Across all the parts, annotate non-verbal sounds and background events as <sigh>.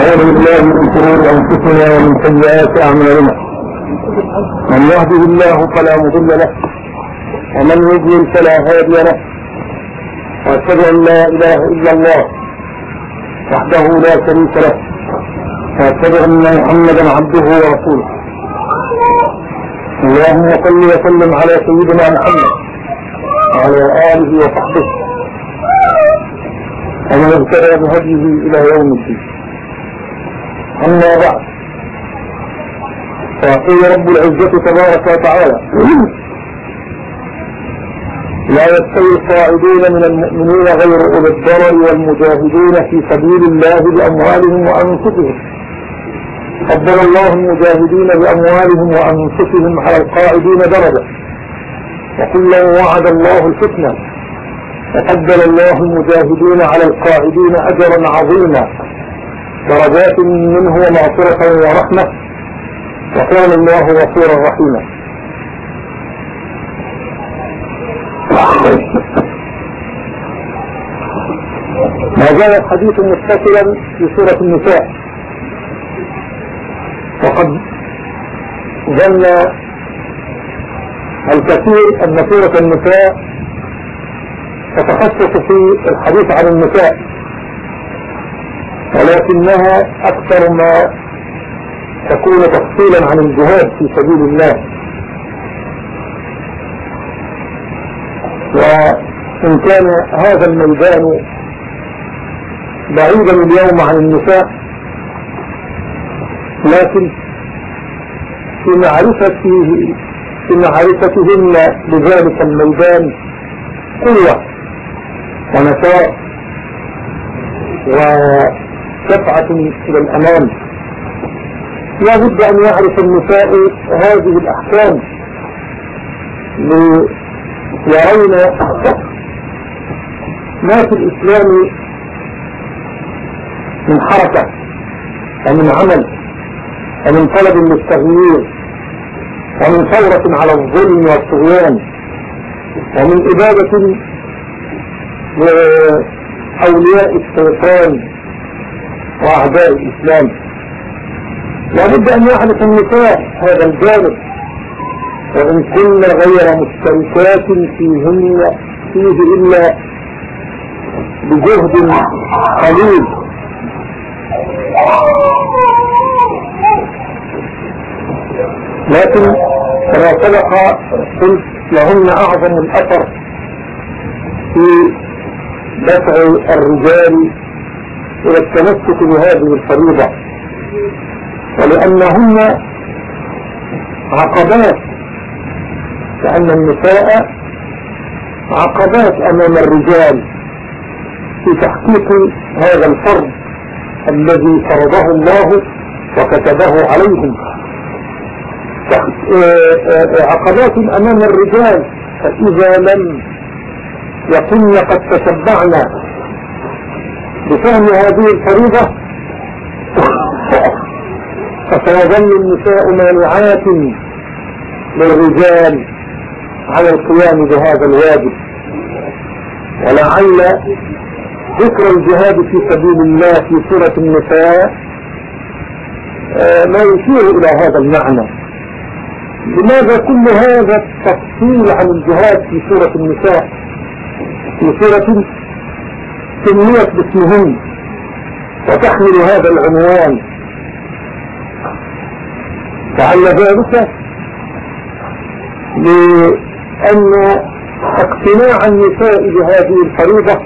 ونعوذ بالله من شرور أنفسنا ومن سيئات أعمالنا. من يهده الله فلا مضل له ومن يضلل فلا هادي له. وأشهد أن لا إله إلا الله وحده لا شريك له وأشهد أن محمدا عبده ورسوله. اللهم صل وسلم على سيدنا محمد وعلى آله وصحبه. ومن ابتدى بهديه إلى يوم الدين. أما بعد. فيقول رب العزة تبارك وتعالى. لا يستوي القاعدون من المؤمنين غير أولي الضرر والمجاهدين في سبيل الله بأموالهم وأنفسهم. فضل الله المجاهدين بأموالهم وأنفسهم على القاعدين درجة. وكلا وعد الله الحسنى وفضل الله المجاهدين على القاعدين اجرا عظيما. درجات منه ومغفرة ورحمة. وكان الله غفورا رحيما. ما زال الحديث متصلا في سورة النساء. وقد ظن الكثير أن سورة النساء تتخصص في الحديث عن النساء. ولكنها أكثر ما تكون تفصيلا عن الجهاد في سبيل الله. وإن كان هذا الميدان بعيدا اليوم عن النساء لكن في معرفته في معرفتهن لذلك الميدان قوة ونشاط ودفعة إلى الأمام. لا بد أن يعرف النساء هذه الأحكام. ليرون ما في الإسلام من حركة ومن عمل ومن طلب للتغيير ومن ثورة على الظلم والطغيان ومن إبادة لأولياء الشيطان. وأعداء الإسلام. لابد أن يعرف النساء هذا الجانب. وإن كن غير مشتركات فيهن فيه إلا بجهد قليل. لكن كما سبق قلت لهن أعظم الأثر في دفع الرجال إلى التمسك بهذه الفريضة. ولأنهن عقبات كأن النساء عقبات أمام الرجال في تحقيق هذا الفرض الذي فرضه الله وكتبه عليهم. عقبات أمام الرجال فإذا لم يكن قد تشبعنا بفهم هذه الفريضة. فسيظل النساء مانعات للرجال على القيام بهذا الواجب. ولعل ذكر الجهاد في سبيل الله في سورة النساء ما يشير إلى هذا المعنى. لماذا كل هذا التفصيل عن الجهاد في سورة النساء؟ في سورة سميت باسمهن وتحمل هذا العنوان. فعل ذلك لأن اقتناع النساء بهذه الفريضة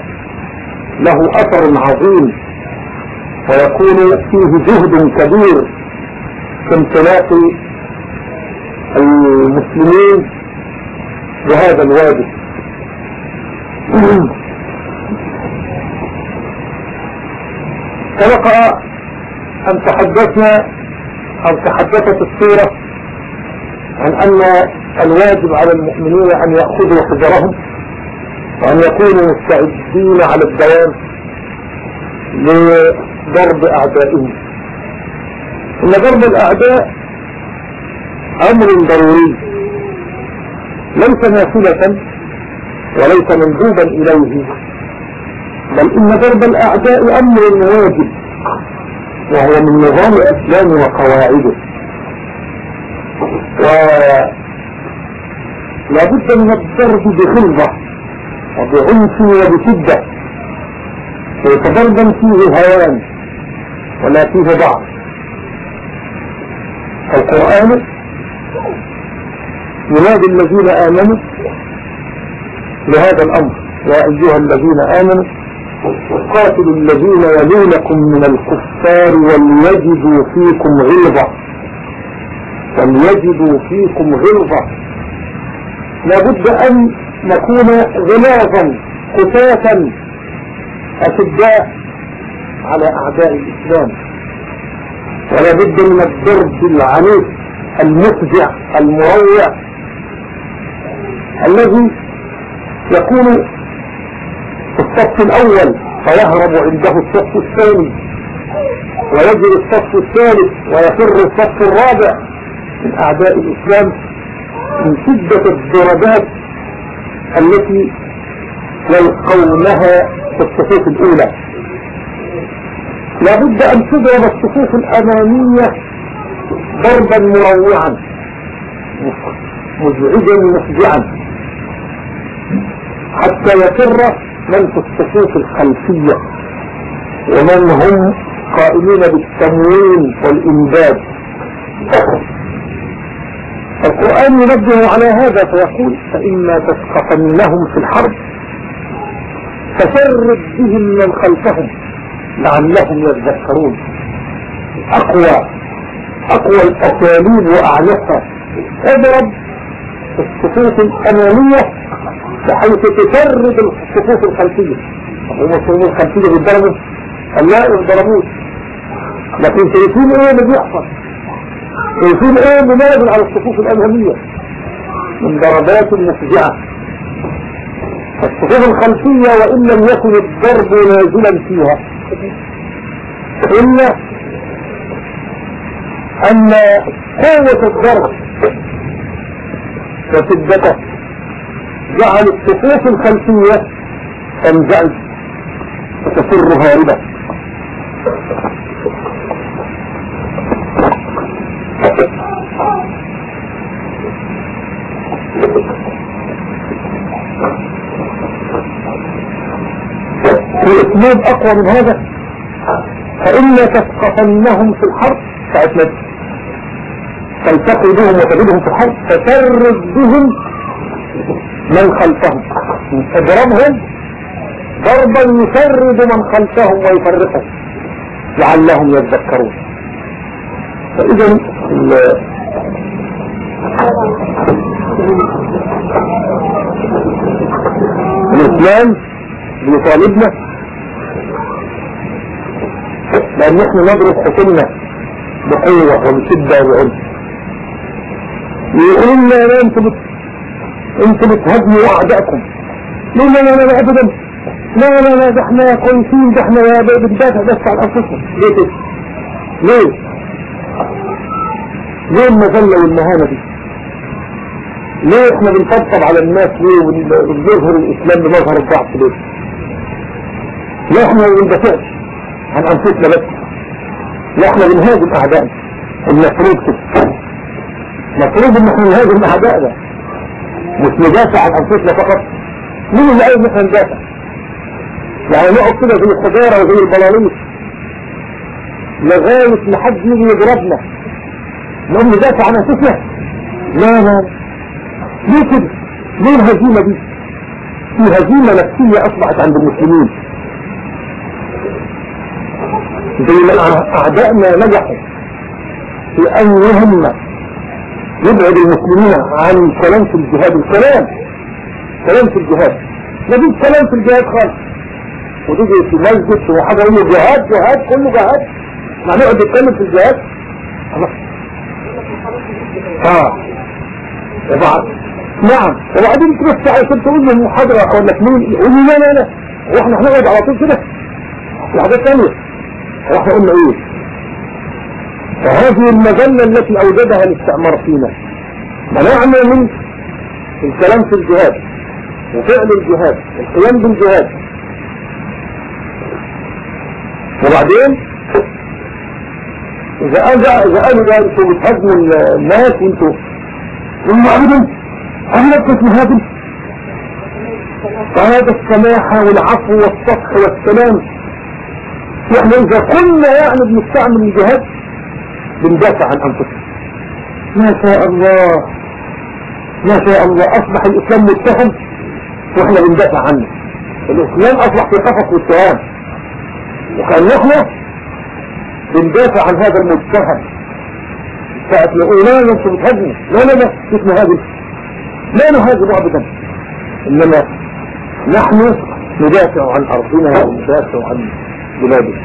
له أثر عظيم؟ ويكون فيه جهد كبير في انطلاق المسلمين بهذا الواجب <clears throat> سبق أن تحدثنا أو تحدثت السورة عن أن الواجب على المؤمنين أن يأخذوا حذرهم وأن يكونوا مستعدين على الدوام لضرب أعدائهم. إن ضرب الأعداء أمر ضروري ليس نافلة وليس مندوبا إليه. بل إن ضرب الأعداء أمر واجب وهو من نظام الإسلام وقواعده. ولا بد من الضرب بغلظة وبعنف وبشدة. ويتضرب فيه هوان ولا فيه ضعف القرآن ينادي الذين آمنوا لهذا الأمر يا أيها الذين آمنوا قاتلوا الذين يلونكم من الكفار وليجدوا فيكم غلظة. وليجدوا فيكم غلظة. لابد أن نكون غلاظا قتاتا أشداء على أعداء الإسلام. ولا بد من الضرب العنيف المفجع المروع الذي يكون الصف الأول فيهرب عنده الصف الثاني. ويجري الصف الثالث ويفر الصف الرابع. من أعداء الإسلام من شدة الضربات التي يلقونها في الصفوف الأولى. لابد أن تضرب الصفوف الأمامية ضربا مروعا مزعجا مفجعا حتى يفر من في الصفوف الخلفية ومن هم قائمين بالتموين والإمداد القرآن ينبه على هذا فيقول فإما تسقطنهم في الحرب فشرد بهم من خلفهم لعلهم يذكرون. أقوى أقوى الأساليب وأعنفها اضرب الصفوف الأمامية بحيث تفرد الصفوف الخلفية. هم الصفوف الخلفية بالضربة لا يضربوش. لكن شايفين إيه اللي بيحصل شايفين إيه اللي نازل على الصفوف الأمامية؟ من ضربات مفجعة الصفوف الخلفية وإن لم يكن الضرب نازلا فيها. إلا أن قوة الضرب وشدته جعل الصفوف الخلفية تنزعج وتفر هاربة. في أسلوب أقوى من هذا فإما تثقفنهم في الحرب ساعة ما تلتقي بهم وتجدهم في الحرب فترد بهم من خلفهم. اضربهم ضربا يفرد من خلفهم ويفرقهم. لعلهم يتذكرون. فاذا الإسلام بيطالبنا بأن نحن نضرب حكمنا بقوة وبشدة وبعنف يقولون لا أنتم أنتم بتهاجموا اعدائكم لا لا لا لا ابدا. لا لا لا ده إحنا كويسين ده إحنا بندافع بس عن انفسنا ليه كده؟ ليه؟ ليه المذلة والمهانة دي؟ ليه إحنا بنطبطب على الناس ليه وبنظهر الإسلام بمظهر الضعف ليه؟ ليه إحنا ما بندافعش عن أنفسنا بس؟ ليه إحنا بنهاجم أعدائنا؟ المفروض كده. المفروض إن إحنا نهاجم أعدائنا. مش ندافع عن أنفسنا فقط مين اللي قال نحن ندافع يعني نقف كده زي الحجارة وزي البلاليط لغاية ما حد يجي يضربنا. نقوم ندافع عن أنفسنا. لا لا ليه كده؟ ليه الهزيمة دي؟ في هزيمة نفسية أصبحت عند المسلمين. زي ما أعدائنا نجحوا في أن يهم يبعد المسلمين عن كلام في الجهاد. الكلام كلام في الجهاد. ما فيش كلام في الجهاد خالص. وتيجي في مسجد في حاجة يقول جهاد جهاد كله جهاد. ما نقعد نتكلم في الجهاد. آه. نعم. وبعدين بس عشان تقول لي المحاضره ولا مين يقول لي لا لا لا وإحنا هنقعد على طول كده. في حاجات ثانية. وإحنا قلنا إيه؟ فهذه المذلة التي أوجدها الاستعمار فينا. منعنا من الكلام في الجهاد وفعل الجهاد والقيام بالجهاد. وبعدين إذا قالوا ده أنتوا بتهاجموا الناس وأنتوا هم أهلا باسم هذا فهذا السماحة والعفو والصفح والسلام. يعني إذا كنا يعني بنستعمل الجهاد بندافع عن أنفسنا ما شاء الله. ما شاء الله. أصبح الإسلام متهم وإحنا بندافع عنه. الإسلام أصبح في قفص الاتهام وكان نحن بندافع عن هذا المتهم. ساعة نقول لا أنتم بتهاجموا لا لا لا مش نهاجم لا نهاجم أبدا. إنما نحن ندافع عن أرضنا وندافع عن بلادنا.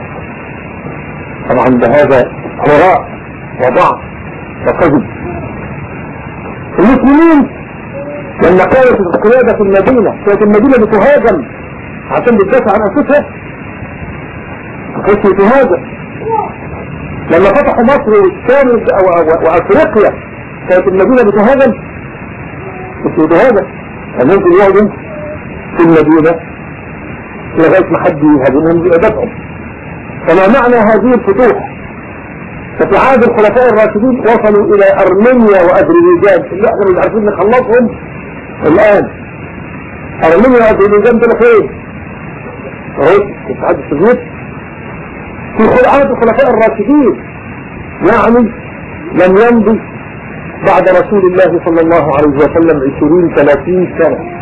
طبعا بهذا هراء وضعف وكذب. المسلمين لما كانت القيادة في المدينة كانت المدينة بتهاجم عشان بتدافع عن أنفسها ما كانتش بتهاجم لما فتحوا مصر والشام وأفريقيا كانت المدينة بتهاجم. مش بتهاجم ممكن يهاجم في المدينة لغاية ما حد يهاجمهم بإدافعهم فما معنى هذه الفتوح؟ ففي عهد الخلفاء الراشدين وصلوا إلى أرمينيا وأذربيجان. اللي إحنا مش عارفين نخلصهم الآن. أرمينيا وأذربيجان دول فين؟ أهو في السوفيتي في عهد الخلفاء الراشدين. يعني لم يمضي بعد رسول الله صلى الله عليه وسلم عشرين ثلاثين سنة.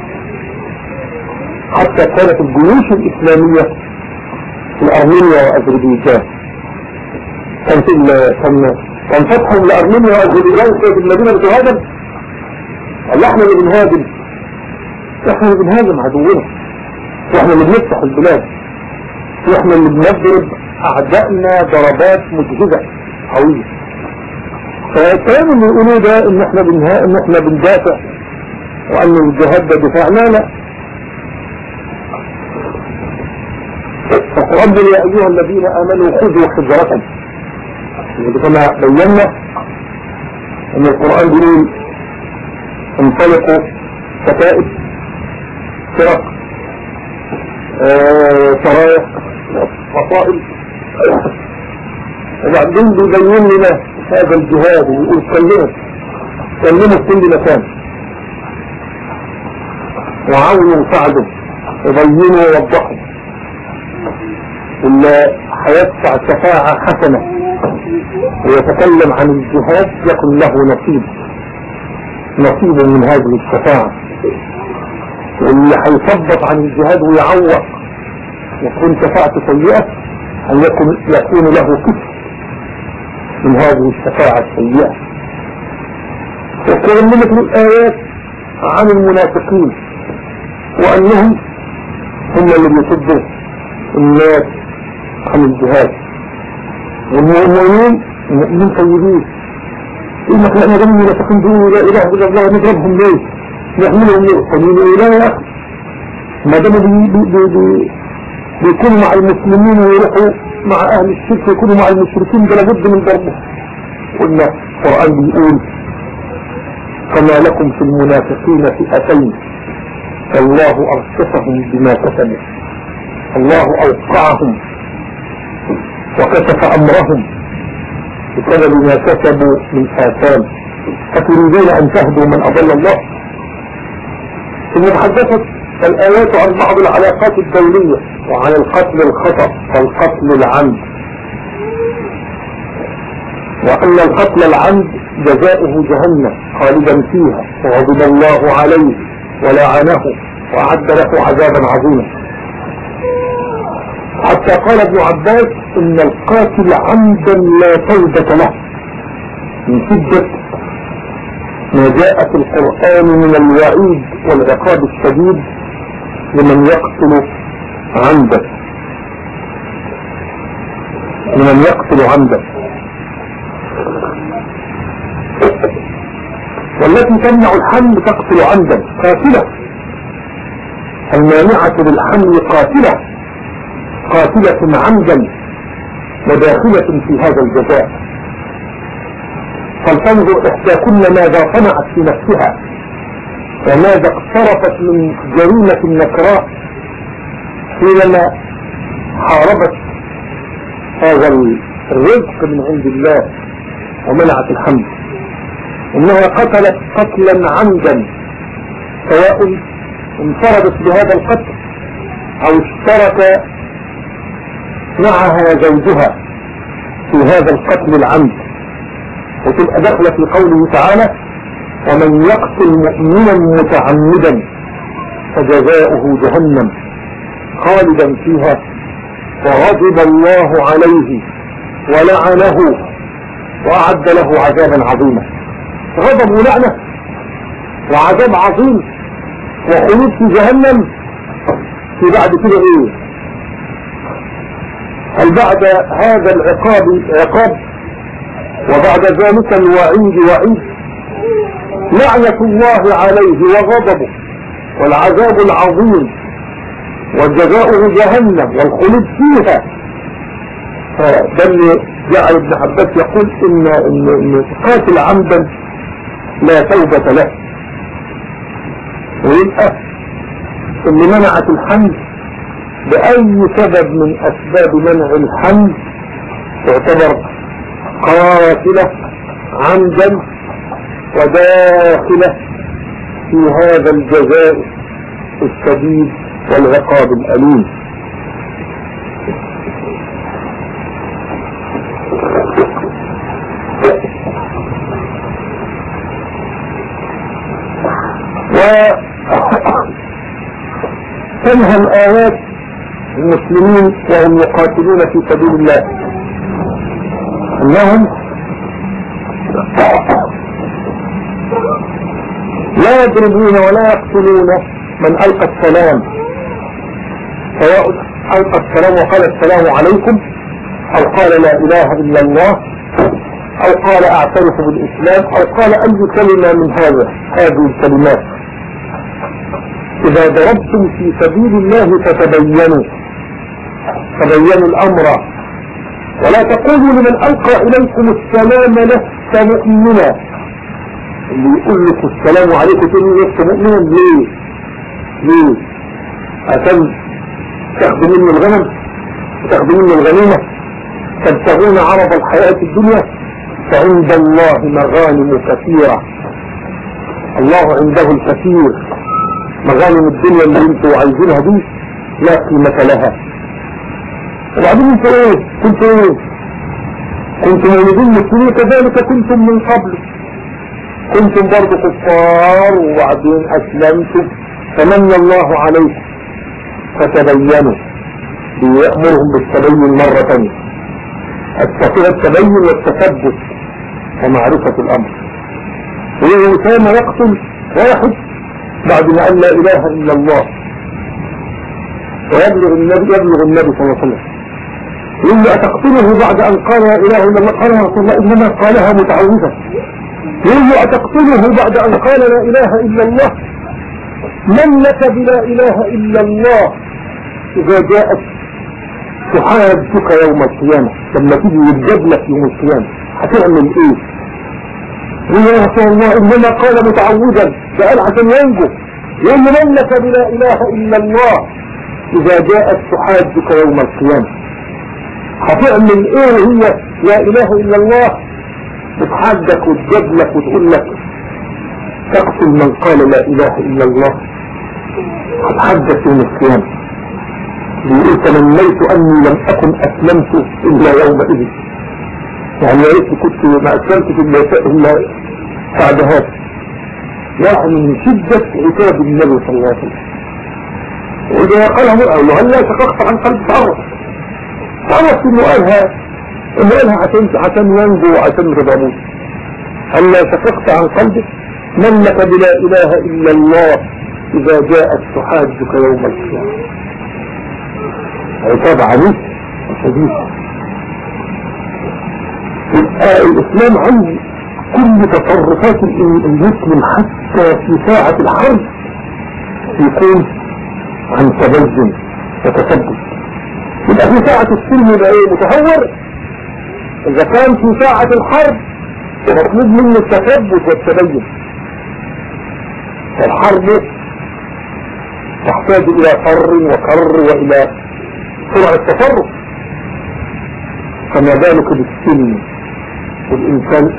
حتى كانت الجيوش الإسلامية في أرمينيا وأذربيجان. كان في كان كان فتحهم لأرمينيا وأذربيجان في المدينة بتهاجم قال إحنا اللي بنهاجم إحنا اللي بنهاجم عدونا. وإحنا اللي بنفتح البلاد. وإحنا اللي بنضرب أعدائنا ضربات مجهزة قوية. فالكلام اللي يقولوه ده إن إحنا بنها إن إحنا بندافع وأن الجهاد ده دفاع لا. لا فالقرآن يا أيها الذين آمنوا خذوا كما بينا أن القرآن بيقول انطلقوا كتائب فرق سرايا فصائل وبعدين بيبين لنا هذا الجهاد ويقول كلمه كلمه في كل مكان. وعاونوا وساعدوا وبينوا ووضحوا اللي هيدفع شفاعة حسنة. ويتكلم عن الجهاد يكن له نصيب. نصيب من هذه الشفاعة. واللي هيثبط عن الجهاد ويعوق يكون شفاعته سيئة أن يكون, يكون له كفر من هذه الشفاعة السيئة. وكلمة الآيات عن المنافقين وأنهم هم اللي بيصدوا الناس عن الجهاد. والمؤمنين المؤمنين طيبين. لك إحنا جميل منافقين دول لا إله إلا الله نضربهم ليه؟ نحملهم ليه؟ لا يا أخي ما دام بيكونوا مع المسلمين ويروحوا مع أهل الشرك ويكونوا مع المشركين ده لابد من ضربهم. قلنا القرآن بيقول فما لكم في المنافقين فئتين فالله أركسهم بما كسبوا الله أوقعهم وكشف أمرهم بسبب ما كسبوا من آثام. أتريدون أن تهدوا من أضل الله؟ ثم تحدثت الآيات عن بعض العلاقات الدولية وعن القتل الخطأ والقتل العمد. وأن القتل العمد جزاؤه جهنم خالدا فيها وغضب الله عليه ولعنه وأعد له عذابا عظيما. حتى قال ابن عباس إن القاتل عمدا لا توبة له. من شدة ما جاء في القرآن من الوعيد والعقاب الشديد لمن يقتل عمدا. لمن يقتل عمدا. والتي تمنع الحمل تقتل عمدا. قاتلة. المانعة للحمل قاتلة. قاتلة عمدا وداخلة في هذا الجزاء. فلتنظر إحداكن ماذا صنعت في نفسها وماذا اقترفت من جريمة نكراء حينما حاربت هذا الرزق من عند الله ومنعت الحمد. إنها قتلت قتلا عمدا سواء انفردت بهذا القتل أو اشترك معها زوجها في هذا القتل العمد وتبقى داخله في قوله تعالى ومن يقتل مؤمنا متعمدا فجزاؤه جهنم خالدا فيها وغضب الله عليه ولعنه وأعد له عذابا عظيما. غضب ولعنة وعذاب عظيم وخلود في جهنم في بعد كده إيه هل بعد هذا العقاب عقاب؟ وبعد ذلك الوعيد وعيد. لعنة الله عليه وغضبه والعذاب العظيم وجزاؤه جهنم والخلود فيها. فده جعل ابن حباس يقول ان ان, إن قاتل عمدا لا توبة له. ويبقى اللي منعت الحمد بأي سبب من أسباب منع الحمد تعتبر قاتلة عمدا وداخلة في هذا الجزاء الشديد والعقاب الأليم. وتنهى الآيات المسلمين وهم يقاتلون في سبيل الله. أنهم لا يضربون ولا يقتلون من ألقى السلام. سواء ألقى السلام وقال السلام عليكم أو قال لا إله إلا الله أو قال أعترف بالإسلام أو قال أي كلمة من هذا هذه الكلمات. إذا ضربتم في سبيل الله فتبينوا. تبينوا الأمر. ولا تقولوا لمن ألقى إليكم السلام لست مؤمنا. اللي يقول لك السلام عليكم تقول لست مؤمنا ليه؟ ليه؟ عشان تاخذوا مني الغنم؟ تاخذوا مني الغنيمة؟ تبتغون عرض الحياة الدنيا؟ فعند الله مغانم كثيرة. الله عنده الكثير. مغانم الدنيا اللي أنتوا عايزينها دي لا قيمة لها. وبعدين أنتوا إيه؟ كنتوا إيه؟ كنتم مولودين مسلمين كذلك كنتم من قبل. كنتم برضو كفار وبعدين أسلمتم. فمن الله عليكم. فتبينوا. بيأمرهم بالتبين مرة ثانية التبين والتثبت. ومعرفة الأمر. وكان يقتل واحد بعد ما قال لا إله إلا الله. ويبلغ النبي يبلغ النبي صلى الله عليه وسلم. له أتقتله بعد أن قال لا إله إلا الله قال رسول الله إنما قالها متعوذة. له أتقتله بعد أن قال لا إله إلا الله من لك بلا إله إلا الله. إذا جاءت تحاجك يوم القيامة لما تيجي يجب لك يوم القيامة هتعمل إيه؟ يا رسول الله إنما قال متعوذا سأل عشان ينجو. يقول من لك بلا إله إلا الله. إذا جاءت تحاجك يوم القيامة هتعمل إيه هي لا إله إلا الله. بتحدك وتجادلك وتقول لك تقتل من قال لا إله إلا الله. هتحدث يوم القيامة بيقول تمنيت أني لم أكن أسلمت إلا يومئذ. يعني يا ريت كنت ما أسلمت إلا بعد هذا. يعني من شدة عتاب النبي صلى الله عليه وسلم. وإذا قال له هل لا شققت عن قلب تعرف عرفت انه قالها انه قالها عشان عشان ينجو وعشان تضامون الا شققت عن قلبك من لك بلا إله إلا الله إذا جاءت تحاجك يوم القيامة. عتاب عنيف وشديد الإسلام عندي كل تصرفات المسلم حتى في ساعة الحرب يكون عن تبين وتثبت يبقى في ساعة السلم يبقى إيه؟ متهور. إذا كان في ساعة الحرب مطلوب منه التثبت والتبين. الحرب تحتاج إلى فر وكر وإلى سرعة تصرف فما بالك بالسن والإنسان؟ <coughs>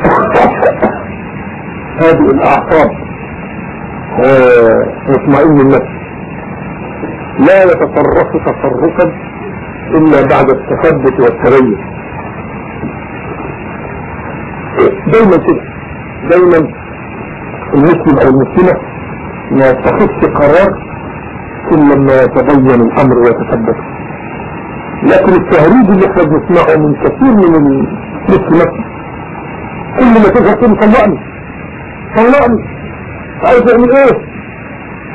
هذه الأعصاب آه، مطمئن النفس. لا يتصرف تصرفا إلا بعد التثبت والتريث. دايما كده. دايما المسلم أو المسلمة ما يتخذش قرار كل ما يتبين الأمر ويتثبت. لكن التهريج اللي إحنا بنسمعه من كثير من المسلمات كل ما تظهر تقول طلقني. طلقني. عايز اعمل إيه؟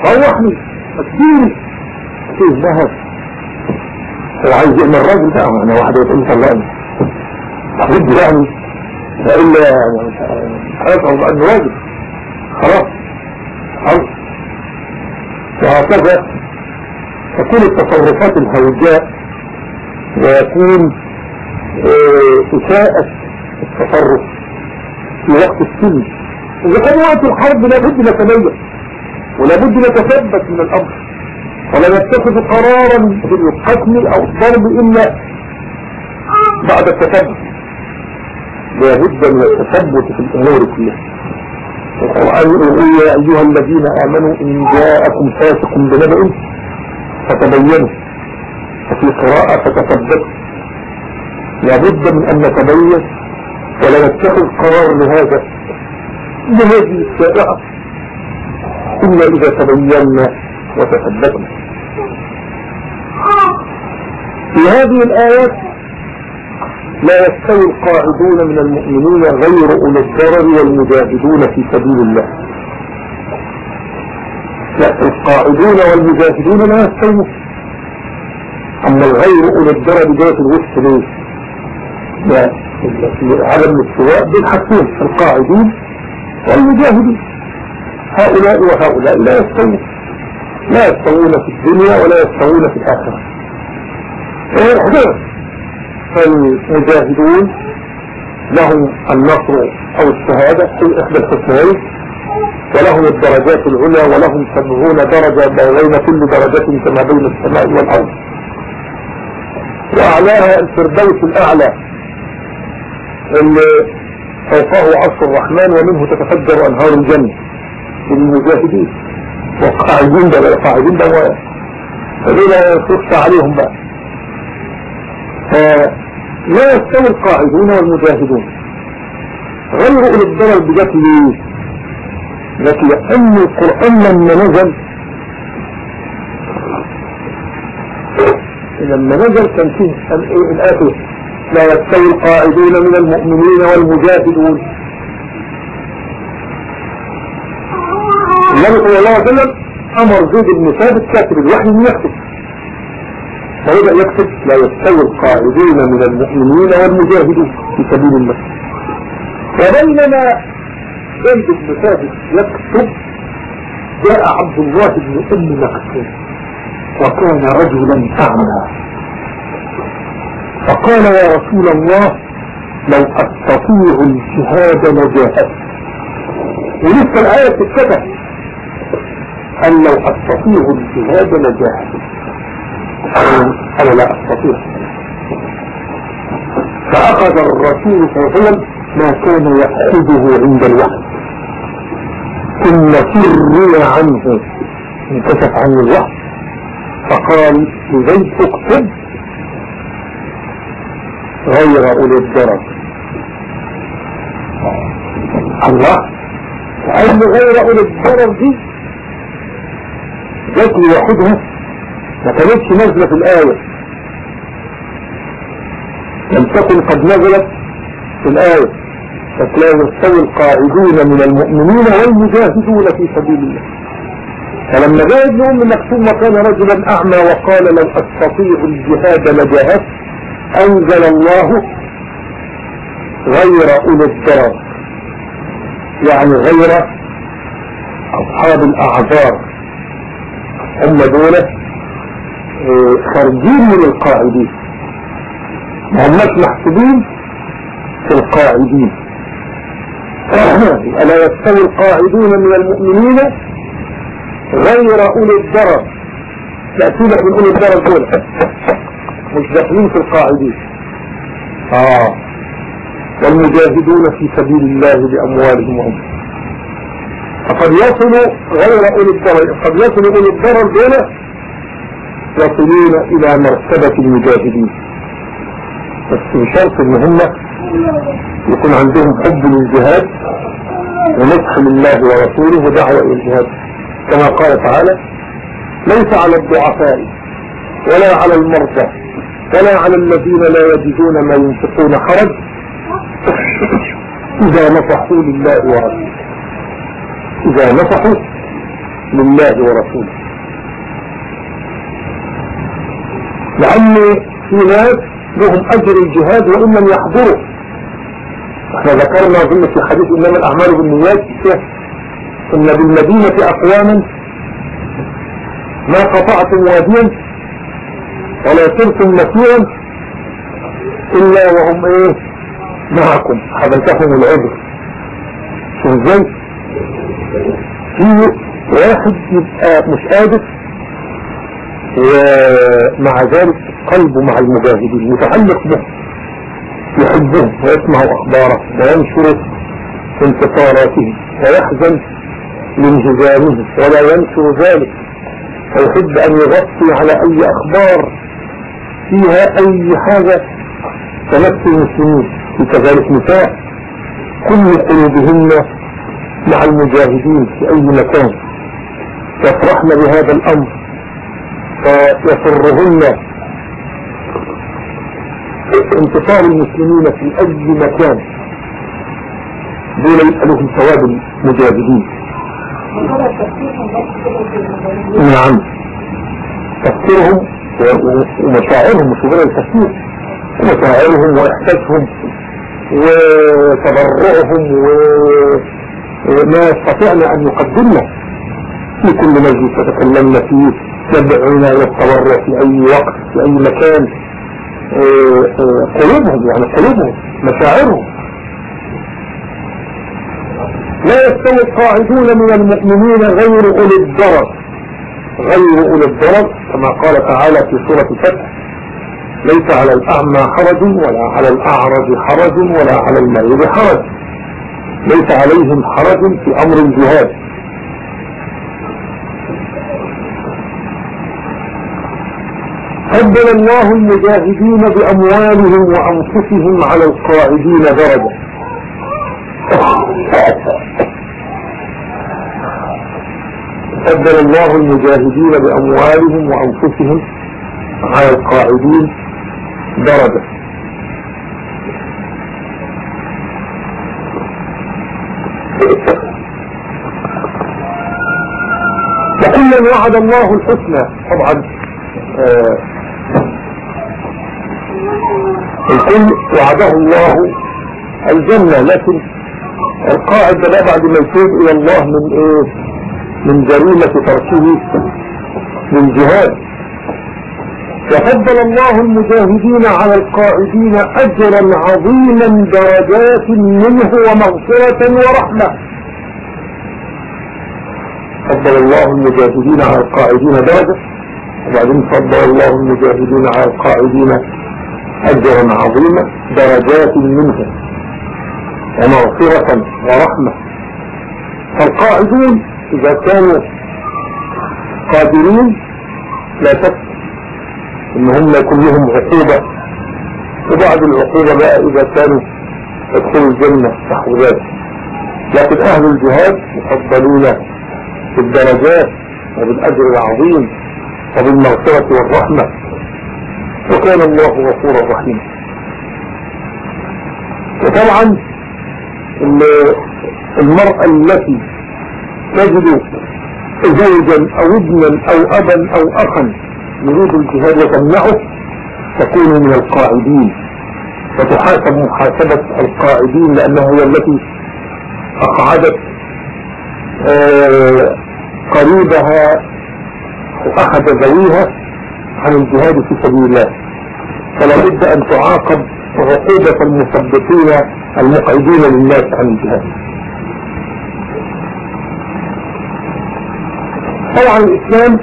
روحني اديني إيه ذهب هو عايز يعمل راجل بقى أنا واحدة تقول لي طلقني اخد يعني. يعني هيشعر بانه راجل خلاص. خلاص. وهكذا تكون التصرفات الهوجاء ويكون آه إساءة التصرف في وقت السن. إذا كان وقت الحرب لابد نتميز ولابد نتثبت من الأمر. ولا نتخذ قرارا بالقتل أو الضرب إلا بعد التثبت. لابد من التثبت في الأمور كلها. القرآن يقول يا أيها الذين آمنوا إن جاءكم فاسق بنبأ فتبينوا. وفي قراءة فتثبتوا لابد من أن نتبين ولا نتخذ قرار لهذا. لهذه الشائعة إلا إذا تبينا وتثبتنا. في هذه الآيات لا يستوي القاعدون من المؤمنين غير أولي الضرر والمجاهدون في سبيل الله. لا القاعدون والمجاهدون لا يستوون. أما الغير أولي الضرر جاءت الوسط ليه لا عدم الاستواء بين حاجتين القاعدين والمجاهدين هؤلاء وهؤلاء لا يستوون. لا يستوون في الدنيا ولا يستوون في الآخرة. فالمجاهدون لهم النصر أو الشهادة في إحدى الحسنين ولهم الدرجات العلى ولهم سبعون درجة بين كل درجة كما بين السماء والأرض. وأعلاها الفردوس الأعلى اللي فوقه عرش الرحمن ومنه تتفجر أنهار الجنة. للمجاهدين. والقاعدين ده القاعدين ده فدول يخص عليهم بقى. فلا يستوي القاعدون والمجاهدون. غير أولي الضرر بجات ليه لكن لأن القرآن لما نزل لما نزل كان فيه الآية لا يستوي القاعدون من المؤمنين والمجاهدون. النبي صلى الله عليه وسلم أمر زيد بن ثابت كاتب الوحي ان يكتب. فبدأ يكتب لا يستوي القاعدون من المؤمنين والمجاهدون في سبيل الله. وبينما زيد بن ثابت يكتب جاء عبد الله بن أم مكتوب وكان رجلا أعمى. فقال يا رسول الله لو أستطيع الجهاد لجاهدت ولسه الآية بتتكتب قال لو أستطيع الجهاد لجاهدت أنا لا استطيع فأخذ الرسول صلى الله عليه وسلم ما كان يأخذه عند الوحي ثم سري عنه انكشف عنه الوحي فقال لزيد اكتب غير أولي الدرج الله علم غير أولي الدرج دي جات لوحدها ما كانتش نازلة في الآية. لم تكن قد نزلت في الآية. فتلا يستوي القاعدون من المؤمنين والمجاهدون في سبيل الله. فلما جاء ابن أم مكتوم وكان رجلا أعمى وقال لو أستطيع الجهاد لجاهدت. أنزل الله غير أولي الضرر يعني غير أصحاب الأعذار. هم دول آه، خارجين من القاعدين. ما هماش محسوبين في القاعدين. <coughs> ألا يستوي القاعدون من المؤمنين غير أولي الضرر. لا سيبك من أولي الضرر دول. مش داخلين في القاعدين. آه. والمجاهدون في سبيل الله بأموالهم وأنفسهم فقد يصل غير أولي الضرر. قد يصل أولي الضرر دون يصلون إلى مرتبة المجاهدين. بس بشرط إن هم يكون عندهم حب للجهاد ونصح لله ورسوله ودعوة إلى الجهاد. كما قال تعالى ليس على الضعفاء ولا على المرضى ولا على الذين لا يجدون ما ينفقون حرج <laughs> إذا نصحوا لله ورسوله. إذا نصحوا لله ورسوله. لأن في ناس لهم أجر الجهاد وإن لم يحضروا. إحنا ذكرنا ظن في حديث إنما الأعمال بالنيات إن بالمدينة أقواما ما قطعتم واديا ولا سرتم مسيرا إلا وهم إيه؟ معكم. حبلتهم العذر. شو إزاي في واحد يبقى مش قادر ومع ذلك قلبه مع المجاهدين متعلق به يحبهم ويسمع أخباره وينشر انتصاراتهم ويحزن لانهزامهم ولا ينشر ذلك. ويحب أن يغطي على أي أخبار فيها أي حاجة تمس المسلمين. وكذلك نساء كل قلوبهن مع المجاهدين في أي مكان. يفرحن بهذا الأمر. فيسرهن انتصار المسلمين في أي مكان دون يسألهم ثواب المجاهدين. نعم. تفكيرهم ومشاعرهم مش غير التفكير ومشاعرهم وإحساسهم وتبرعهم وما استطعنا أن يقدمنا في كل مجلس تتكلمنا فيه. يدعونا إلى التبرع في أي وقت في أي مكان. قلوبهم يعني قلوبهم مشاعرهم. لا يستوي القاعدون من المؤمنين غير أولي الضرر. غير أولي الضرر كما قال تعالى في سورة الفتح ليس على الأعمى حرج ولا على الأعرج حرج ولا على المريض حرج. ليس عليهم حرج في أمر الجهاد. فضل الله المجاهدين بأموالهم وأنفسهم على القاعدين درجة. فضل الله المجاهدين بأموالهم وأنفسهم على القاعدين درجة. وكلا وعد الله الحسنى. طبعا آه الكل وعده الله الجنة لكن القاعد ده بعد ما يتوب إلى الله من إيه؟ من جريمة تركه للجهاد وفضل الله المجاهدين على القاعدين اجرا عظيما درجات منه ومغفرة ورحمة. فضل الله المجاهدين على القاعدين درجة وبعدين فضل الله المجاهدين على القاعدين اجرا عظيما درجات منه ومغفرة ورحمة. فالقاعدون إذا كانوا قادرين لا شك إن هم يكون لهم عقوبة. وبعد العقوبة بقى إذا كانوا يدخلوا الجنة نحو ذلك. لكن أهل الجهاد مفضلون بالدرجات وبالأجر العظيم وبالمغفرة والرحمة. وكان الله غفورا رحيما. وطبعا المرأة التي تجد زوجا أو ابنا أو ابا أو اخا يريد الجهاد وتمنعه تكون من القاعدين. وتحاسب محاسبة القاعدين لانها هي التي أقعدت آه قريبها واحد ذويها عن الجهاد في سبيل الله. فلا بد أن تعاقب عقوبة المثبتين المقعدين للناس عن الجهاد. طبعا الإسلام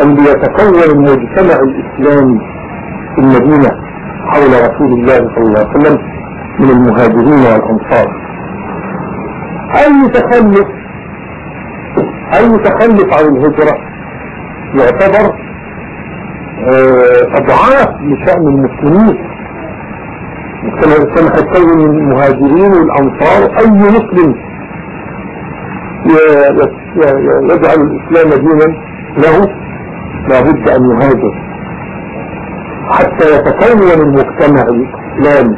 اللي يتكون المجتمع الإسلامي في المدينة حول رسول الله صلى الله عليه وسلم من المهاجرين والأنصار. أي تخلف أي تخلف عن الهجرة يعتبر آه، أضعاف لشأن المسلمين. كما هتكون المهاجرين والأنصار أي مسلم يجعل الإسلام دينا له لابد أن يهاجر. حتى يتكون المجتمع الإسلامي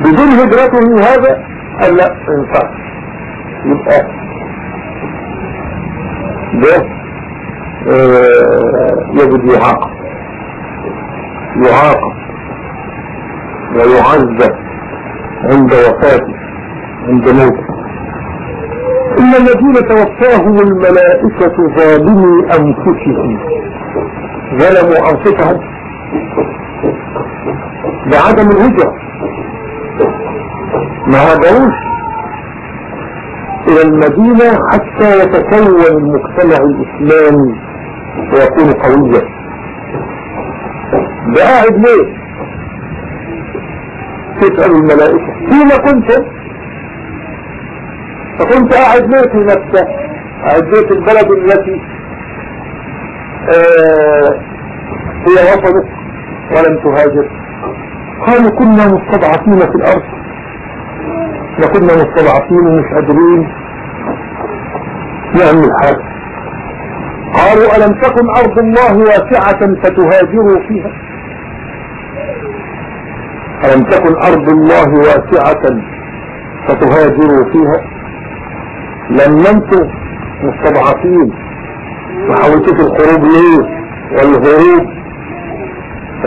بدون هجرته هذا قال لا ما ينفعش يبقى. ده يجب يعاقب. يعاقب. ويعذب عند وفاته عند موته. إن الذين توفاهم الملائكة ظالمي أنفسهم. ظلموا أنفسهم. بعدم الهجرة. ما هاجروش إلى المدينة حتى يتكون المجتمع الإسلامي. ويكون قويا. ده قاعد ليه؟ تسأل الملائكة. فيما كنتم فكنت قاعد ليه في مكة في البلد التي آه هي وطنك ولم تهاجر؟ قالوا كنا مستضعفين في الأرض. لكنا مستضعفين ومش قادرين نعمل حاجة. قالوا ألم تكن أرض الله واسعة فتهاجروا فيها؟ ألم تكن أرض الله واسعة فتهاجروا فيها؟ لم أنتم مستضعفين. وحاولتوا الخروج ليه؟ والهروب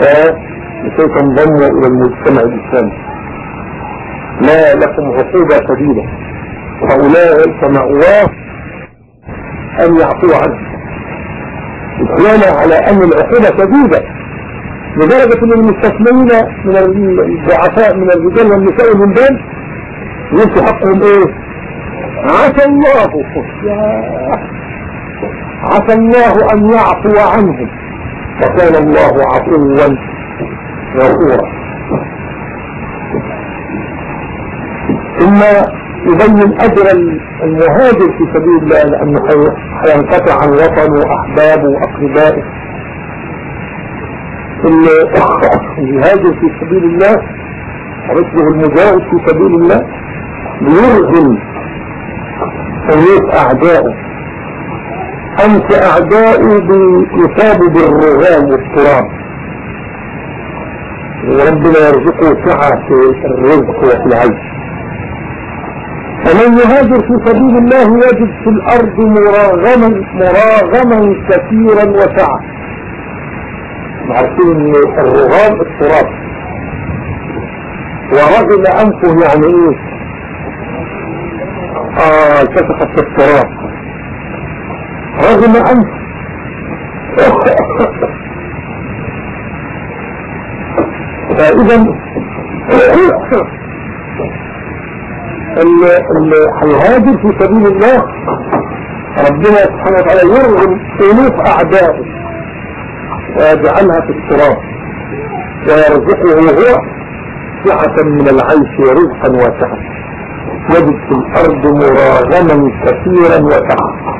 آه لكي تنضموا إلى المجتمع الإسلامي. لا لكم عقوبة شديدة. فأولئك مأواه أن يعطوا عنه إسلام على أن العقوبة شديدة لدرجة أن المستثمرين من الضعفاء من الرجال والنساء والولدان ينسوا حقهم إيه؟ عسى الله. عسى الله أن يعفو عنهم. وكان الله عفوا غفورا. ثم يبين أجر المهاجر في سبيل الله لأنه حينقطع عن وطنه وأحبابه وأقربائه الهاجر في سبيل الله ورسله المجاهد في سبيل الله ليرغم أميت أعدائه أنت أعدائي يصابوا بالرغام والتراب. وربنا يرزقه سعة في الرزق وفي العيش فمن يهاجر في سبيل الله يجد في الأرض مراغما مراغما كثيرا وسعة. عارفين إن الرغام التراب ورغم أنفه يعني إيه؟ آه التفقت في التراب رغم أنت <coughs> فإذا اللي هيهاجر في سبيل الله. ربنا سبحانه وتعالى يرغم ألوف أعدائه ويجعلها في التراب ويرزقه هو سعة من العيش ورزقا واسعا يجد في الأرض مراغما كثيرا وسعا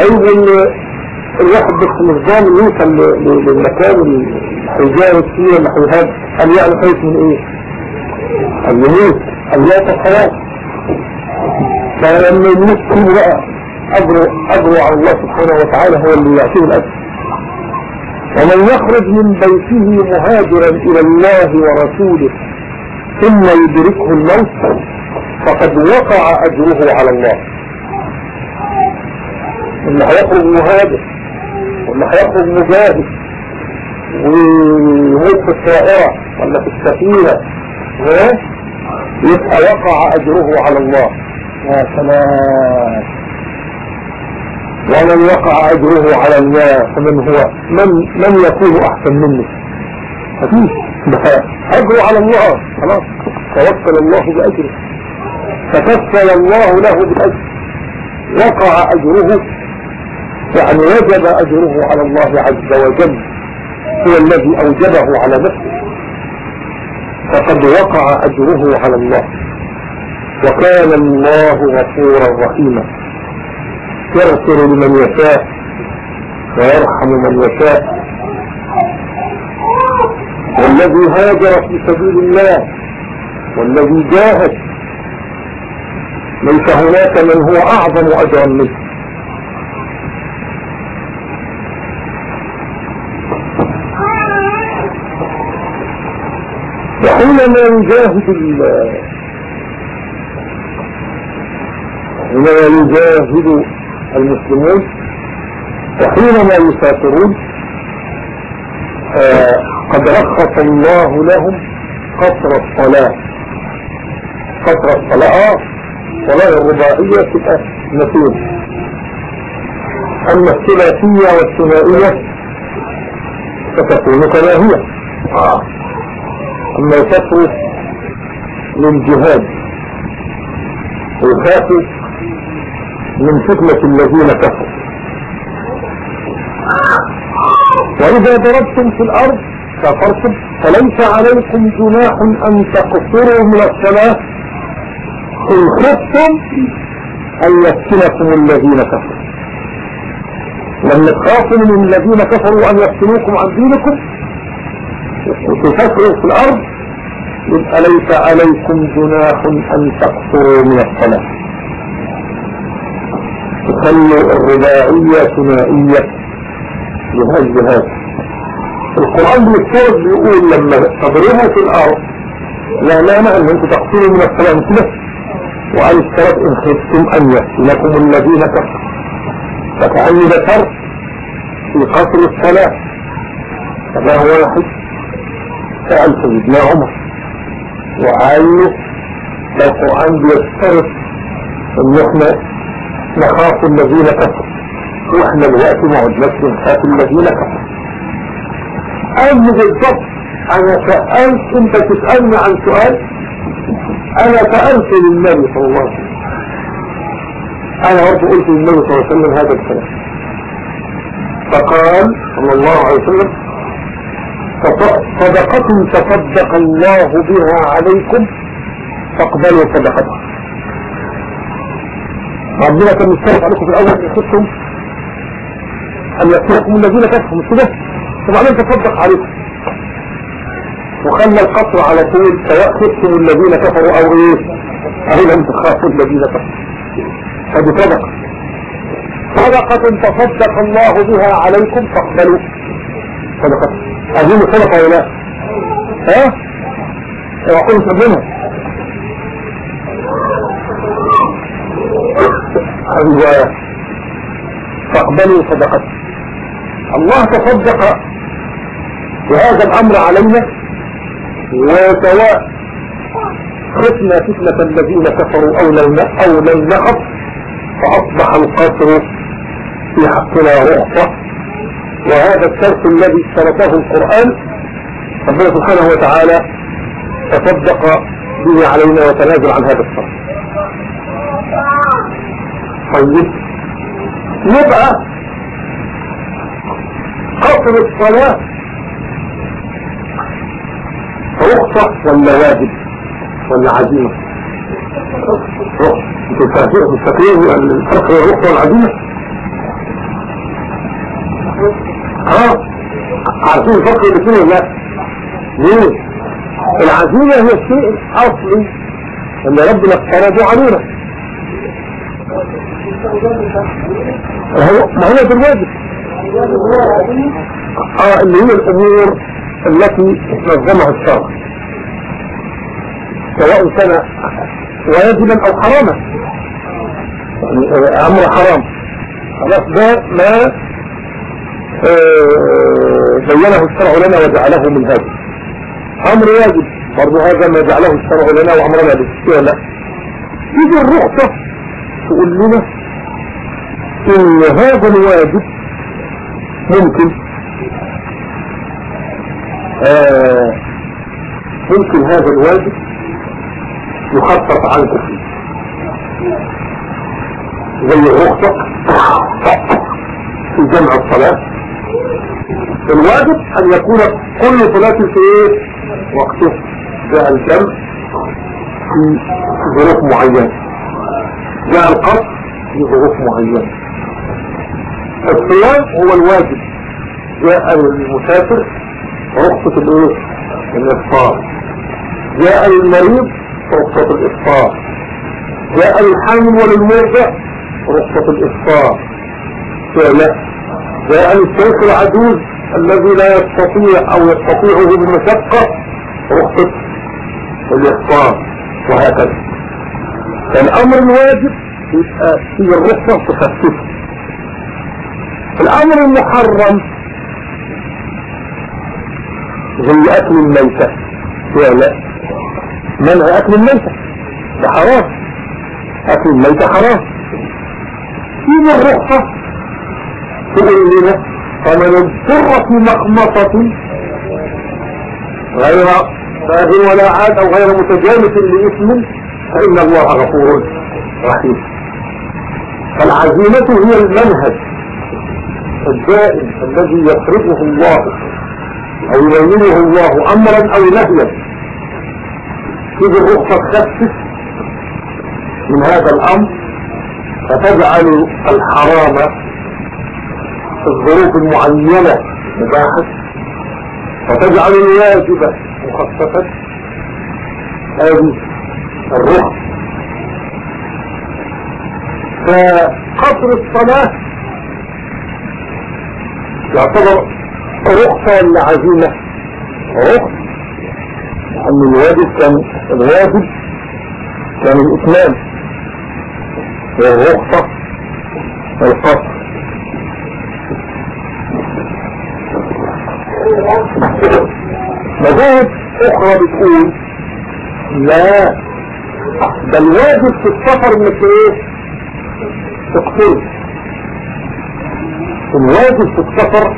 أيضا الواحد بس نظام يوصل للمكان هيجاهد فيه اللي هيهاجر يعني خايف من إيه؟ قال لا خلاص فلما يموت كله بقى أجره أجره على الله سبحانه وتعالى هو اللي يعطيه الأجر. ومن يخرج من بيته مهاجرا إلى الله ورسوله ثم يدركه الموت فقد وقع أجره على الله. اللي هيخرج مهاجر واللي هيخرج مجاهد. ويموت في الطائرة ولا في السفينة. يبقى وقع أجره على الله. يا سلام. ومن وقع أجره على الله فمن هو من, من يكون أحسن منه. مفيش. أجره على الله. خلاص. توكل الله بأجره. تكفل الله له بأجر وقع أجره. يعني وجب أجره على الله عز وجل. هو الذي أوجبه على نفسه. فقد وقع أجره على الله وكان الله غفورا رحيما. يغفر لمن يشاء ويرحم من يشاء. والذي هاجر في سبيل الله والذي جاهد. ليس هناك من هو أعظم أجرا منه. وحينما يجاهد حينما يجاهد المسلمون. وحينما يسافرون آه، قد رخص الله لهم قصر الصلاة. قصر الصلاة صلاة الرباعية تبقى مثيل أما الثلاثية والثنائية فتكون كما هي آه. أما يسافروا للجهاد ويخافوا من فتنة الذين كفروا. وإذا ضربتم في الأرض كفرتم. فليس عليكم جناح أن تقصروا من الصلاة إن خفتم أن يفتنكم الذين كفروا. لما تخافوا من الذين كفروا أن يفتنوكم عن دينكم. وتفكروا في الأرض يبقى ليس عليكم جناح أن تقصروا من الصلاة؟ تخلوا الرباعية ثنائية جهاز جهاز القرآن بالكتاب بيقول لما تضربوا في الأرض لا معنى أن أنتم تقتلوا من السلام كده وعلى الشرط إن خفتم أن لكم الذين كفروا. فكأني ذكرت في قصر الصلاة. فما هو واحد؟ سأل سيدنا عمر وقال له ده القرآن بيشترط إن إحنا نخاف الذين كفروا وإحنا الوقت ما عدناش بنخاف الذين كفروا. قال بالضبط أنا سألت أنت تسألني عن سؤال؟ أنا سألت للنبي صلى الله عليه وسلم. أنا برضه قلت للنبي صلى الله عليه وسلم هذا الكلام. فقال صلى الله عليه وسلم صدقة تصدق الله بها عليكم فاقبلوا صدقتها. ربنا كان مستوى عليكم في الأول ان خدتم أن يكونكم الذين كفروا؟ مش كده؟ وبعدين تصدق عليكم. وخلى القصر على طول سواء خفتم الذين كفروا أو إيه أو لم تخافوا الذين كفروا. هذه صدقة. صدقة تصدق الله بها عليكم فاقبلوا صدقة أظن صدقة ولا لا ها؟ وأقول سبنا أيوة فاقبلوا صدقته الله تصدق بهذا الأمر علينا وسواء خفنا فتنة الذين كفروا أو لم أو لم نخف فأصبح القصر في حقنا رخصة وهذا الشرط الذي اشترطه القرآن ربنا سبحانه وتعالى تصدق به علينا وتنازل عن هذا الشرط. طيب. يبقى قصر الصلاة. رخصة ولا واجب ولا عزيمة؟ أنتوا فاكرين الفرق بين والعزيمة آه عارفين الفرق بين الاثنين ولا لا ليه؟ العزيمة هي الشيء الأصلي اللي ربنا افترضه علينا. ما هو بالواجب آه اللي هي الأمور التي نظمها الشرع. سواء كان واجبا أو حراما. يعني أمر حرام. خلاص ده ما آه، بينه الشرع لنا وجعله من هذا. أمر واجب. برضو هذا ما جعله الشرع لنا وامرنا به. لا يجي الرخصة تقول لنا إن هذا الواجب ممكن. آه ممكن هذا الواجب يخفف عنك فيه زي الرخصة في جمع الصلاة. الواجب أن يكون كل صلاة في إيه وقته جاء الجمع في ظروف معينة. جاء القصر في ظروف معينة. الصيام هو الواجب. جاء المسافر رخصة الايه الإفطار. جاء المريض رخصة الإفطار. جاء الحامل وللمرضع رخصة الإفطار. لا. جاء الشيخ العجوز الذي لا يستطيع أو يستطيعه بمشقة رخصة الافطار وهكذا. فالامر الواجب يبقى في الرخصة تخففه الأمر المحرم زي أكل الميتة. لا منع أكل الميتة؟ ده حرام. أكل الميتة حرام. في الرخصة تقول لنا فمن اضطر في مخمصة غير باغ ولا عاد أو غير متجانس لإثم فإن الله غفور رحيم. فالعزيمة هي المنهج الدائم الذي يفرضه الله أو يبينه الله امرا أو نهيا. تيجي الرخصة تخفف من هذا الأمر فتجعل الحرام الظروف المعينة مباحث فتجعل الواجبة مخففة. هذه الرخص فقصر الصلاة يعتبر رخصة ولا عزيمة رخصة لأن الواجب كان الواجب كان الإتمام. والرخصة القصر مذاهب أخرى بتقول لا ده الواجب في السفر إنك إيه؟ تقصر الواجب في السفر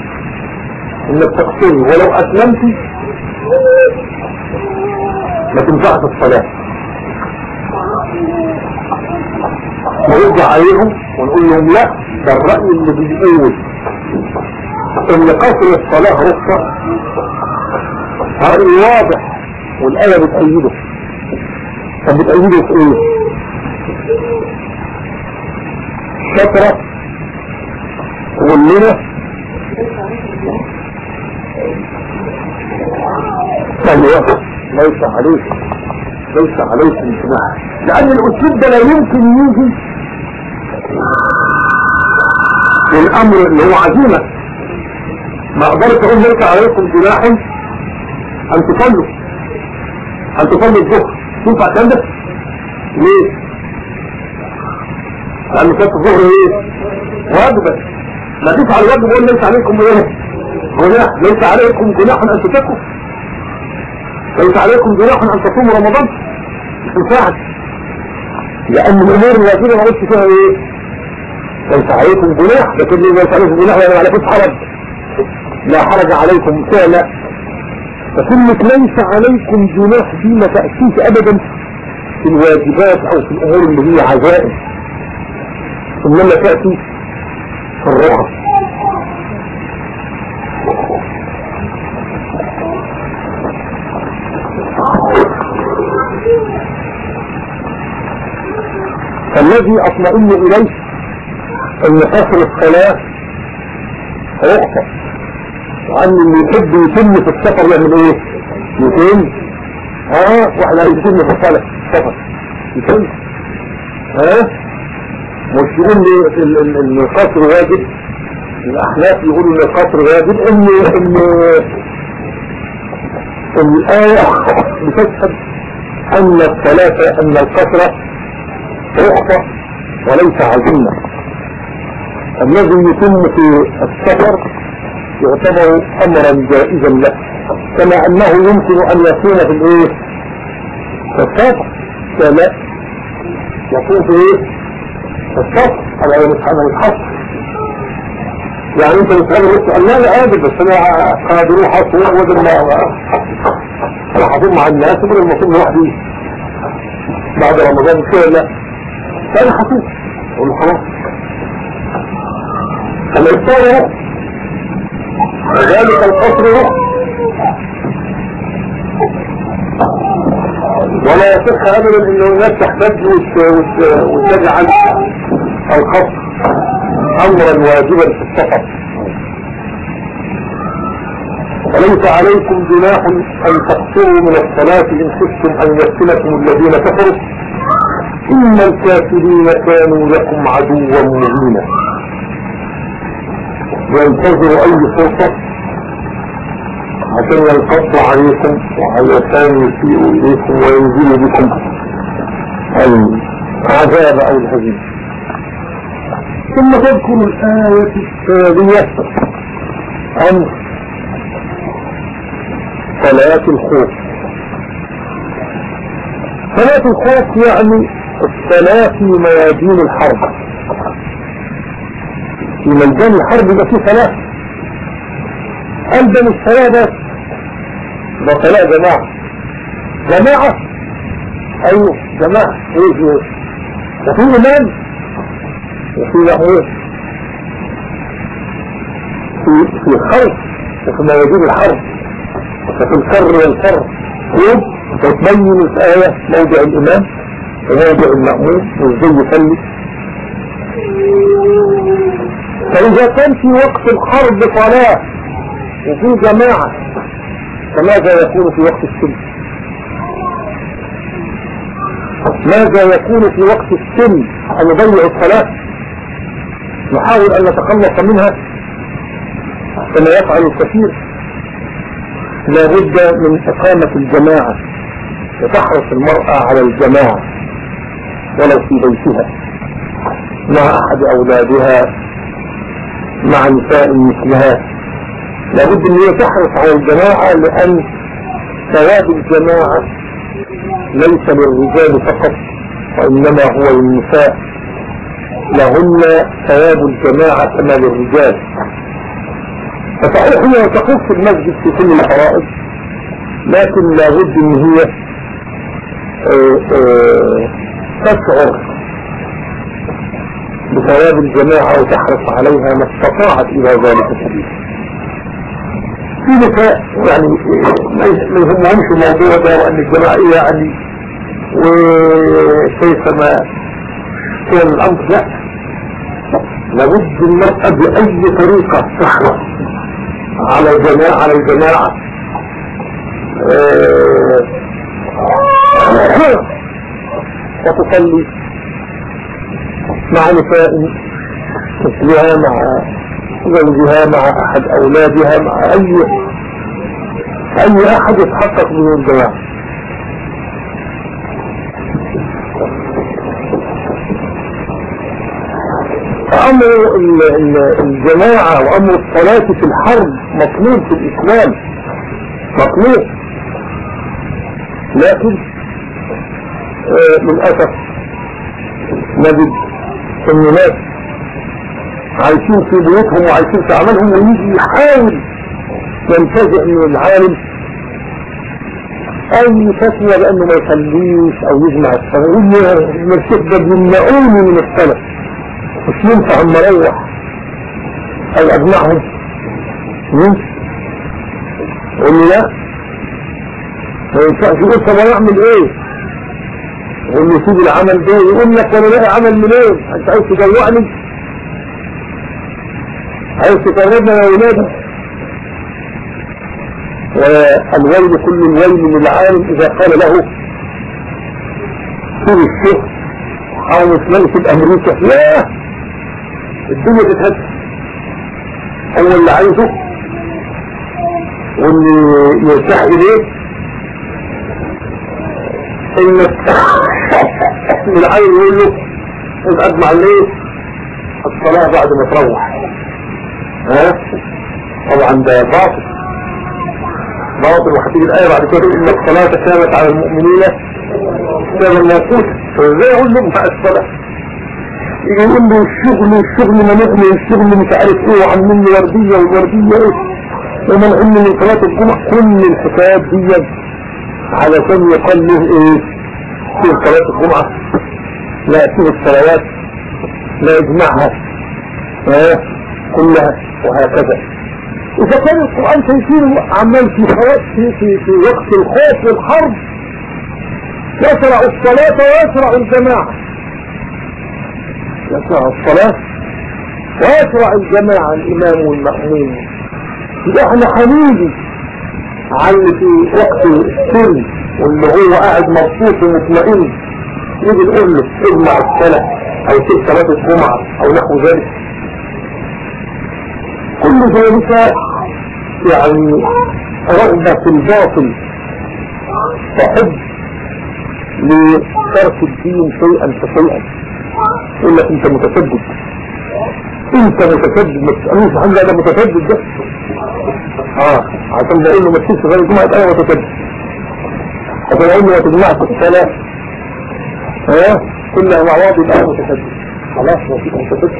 إنك تقصري ولو اسلمتي ما تنفعش الصلاة. نرد عليهم ونقول لهم لا ده الرأي اللي بيقول. ان قصر الصلاة رخصة. رأي واضح. والآية بتأيده طب بتأيده في إيه؟ شطرة. كلنا أيوه ليس عليك ليس عليك انتباه لأن الأسلوب ده لا يمكن يجي للامر اللي هو عزيمة. ما أقدرش أقول ليس عليكم جناح أن تصلوا. أن تصلوا الظهر. ينفع الكلام ده ليه؟ لأن كانت الظهر إيه؟ واجبة. ما تفعل الواجب يقول ليس عليكم إيه جناح. ليس عليكم جناح أن تتقوا ليس عليكم جناح أن تصوموا رمضان. مش مساعد. لأن الأمور الواجبه ما قلتش فيها إيه؟ ليس عليكم جناح. لكن ليس عليكم جناح يعني عليكم حرج. لا حرج عليكم فعلا. فكلمة ليس عليكم جناح دي ما تأتيش ابدا في الواجبات أو في الأمور اللي هي عزائم. إنما تأتي في الرخص فالذي أطمئن إليه أن قصر الصلاة رخصة وان اللي يحب يتم في السفر يعمل إيه؟ يتم. ها؟ واحد يتم في الصلاة. سفر. يتم. ها؟ مش يقول لي ان القصر واجب الأحناف يقولوا إن القصر واجب ان ان الآية <laughs> بتشهد أن الثلاثة أن القصر رخصة وليس عزيمة الذي يتم في السفر يعتبر أمرا جائزا له كما أنه يمكن أن يكون في الإيه السفر لا يكون في إيه في السفر على أنا متحصر يعني مش قادر قال لا لا قادر بس أنا قادر اصور وزن ما أنا هصوم مع الناس ما اصوم لوحدي بعد رمضان كده لا هصوم أقول له خلاص الافطار وذلك القصر ولا يصح ابدا إن الناس تحتج وتجعل القصر امرا واجبا في السفر. وليس عليكم جناح أن تقصروا من الصلاة إن خفتم أن يفتنكم الذين كفروا. إن الكافرين كانوا لكم عدوا مبينا. ينتظروا أي فرصة. عشان ينقضوا عليكم وعلشان يسيئوا اليكم وينزلوا بكم. العذاب أو الهزيمة ثم تذكر الآية التالية عن صلاة الخوف. صلاة الخوف يعني الصلاة في ميادين الحرب. في ميدان الحرب يبقى فيه صلاة. ألزم الصلاة بس ده صلاة جماعة. جماعة؟ أيوه جماعة. إيه إيه؟ وفي إمام وفي له في في خرق وفي ميادين الحرب وفي الكر والفر يوم وتبين الآية موضع الإمام وموضع المأمون وازاي يصلي. فإذا كان في وقت الحرب صلاة وفي جماعة فماذا يكون في وقت السلم ماذا يكون في وقت السلم أن يضيع الصلاة؟ نحاول أن نتخلص منها كما يفعل الكثير. لا بد من إقامة الجماعة وتحرص المرأة على الجماعة ولو في بيتها مع أحد أولادها. مع نساء مثلها لابد أن هي تحرص على الجماعة لأن ثواب الجماعة ليس للرجال فقط وإنما هو للنساء. لهن ثواب الجماعة كما للرجال. فصحيح هي تقف في المسجد في كل الحرائط لكن لابد أن هي آه، آه، تشعر بثواب الجماعة وتحرص عليها ما استطاعت إلى ذلك سبيل في نساء يعني ما يهمهمش الموضوع ده وأن الجماعية يعني وكيف ما كان الأمر لا. لابد المرأة بأي طريقة تحرص على الجماعة على الجماعة. <coughs> وتصلي مع نساء مثلها مع زوجها مع أحد أولادها مع أي أي أحد يتحقق من الجماعة فأمر الجماعة وأمر الصلاة في الحرب مطلوب في الإسلام. مطلوب. لكن آه للأسف نجد إن ناس عايشين في بيوتهم وعايشين في عملهم ويجي يحاول ينتزع من العالم. أي فتوى بانه ما يخليش أو يجمع الصلاة يقول المرشد ده بيمنعوني من الصلاة مش ينفع اما أروح أو أجمعهم. يقول لي لا. ما ينفعش. يقول طب أعمل إيه؟ يقول سيب العمل ده يقول لك أنا لاقي عمل منين؟ أنت عايز تجوعني؟ عايز تقربنا يا ولادي والويل كل الويل للعالم إذا قال له سيب الشيخ أو مسلمة الامريكا لا! الدنيا تتهد. هو اللي عايزه واللي يرتاح إليه انك من العين يقول له ابقى اجمع الليل الصلاة بعد ما تروح. ها؟ طبعا ده باطل. باطل وهتيجي الآية بعد كده. إن الصلاة كانت على المؤمنين كان موقوتا فإزاي يقول لهم بقى الصلاة؟ يقول له الشغل الشغل منعني الشغل مش عارف إيه وعاملين وردية والوردية إيه؟ ومنعني من صلاة الجمعة. كل الحكايات دي علشان يقال له إيه؟ في صلاة الجمعة. لا فيه الصلوات لا يجمعها. ها؟ كلها وهكذا. إذا كان القرآن شايفينه عمال في في في, في وقت الخوف والحرب يسرع الصلاة ويسرع الجماعة. يسرع الصلاة ويسرع الجماعة الإمام والمأمون يبقى إحنا حنيجي على في وقت السن واللي هو قاعد مبسوط ومطمئن. يجي نقول له اجمع الصلاة أو سيب صلاة الجمعة أو نحو ذلك. كل ذلك يعني رغبة في الباطل. وحب لترك الدين شيئا فشيئا. يقول لك أنت متسدد. انت متسدد ما تسألوش عن ده متسدد ده آه عشان بقول له ما تشوفش غير الجمعة أنا متسدد. عشان أقول له ما تجمعش الصلاة. ها كلها مع بعض يبقى متسدد. خلاص ما فيش متسدد.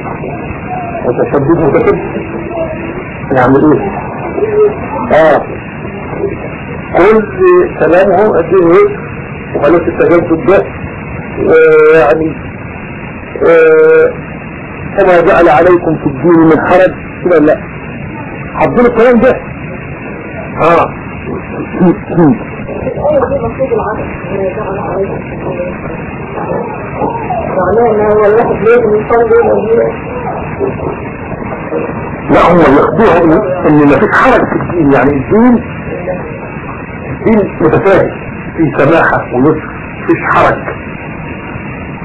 متسدد متسدد. نعمل إيه؟ آه. كل كلامه قد إيه وخلاص التجدد ده. ويعني وما جعل عليكم في الدين من حرج كده لا. حضر الكلام ده. آه. لا هم ياخدوها إن ما فيش حرج في الدين. يعني الدين الدين متفاهم. في سماحة ونصر فيش حرج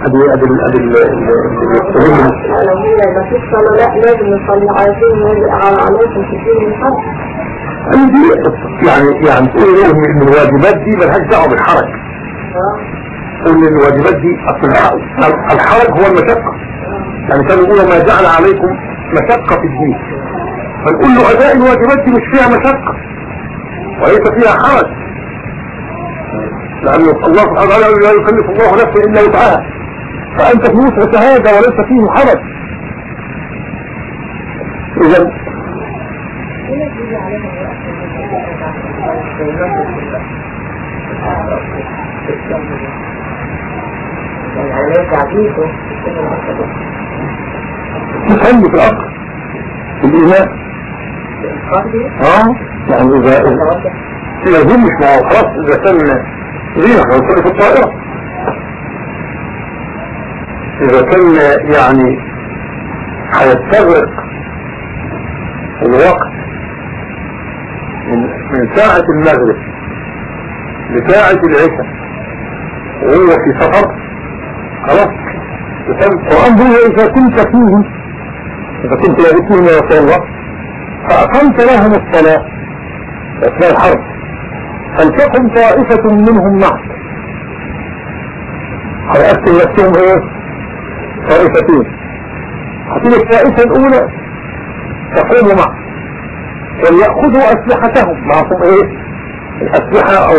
ادي ادي ادي لو ما فيش صلاة لا لازم نصلي عايزين عليكم في الدين من حرج دي يعني يعني تقول إيه من الواجبات دي ملهاش دعوة بالحرج. تقول ان الواجبات دي أصل الحرج هو المشقة. يعني كانوا يقولوا ما جعل عليكم مشقة في الدين. فنقول له أداء الواجبات دي مش فيها مشقة. وليس فيها حرج. لأن الله سبحانه وتعالى لا يكلف الله نفسا إلا وسعها. فأنت في وسعك هذا وليس فيه حرج إذا تخلي في الأصل. في الإيمان. آه يعني إذا إذا هم مش معه خلاص إذا كان ريح ويكون في الطائرة. إذا كان يعني هيستغرق الوقت من, من ساعة المغرب لساعة العشاء وهو في سفر خلاص. القرآن هو إذا كنت فيه إذا كنت يا رسول الله فأقمت لهم الصلاة أثناء الحرب. فلتكن طائفة منهم معك. هيقسم نفسهم إيه؟ طائفتين هتيجي الطائفة الأولى تقوم معك وليأخذوا أسلحتهم. معهم إيه؟ الأسلحة أو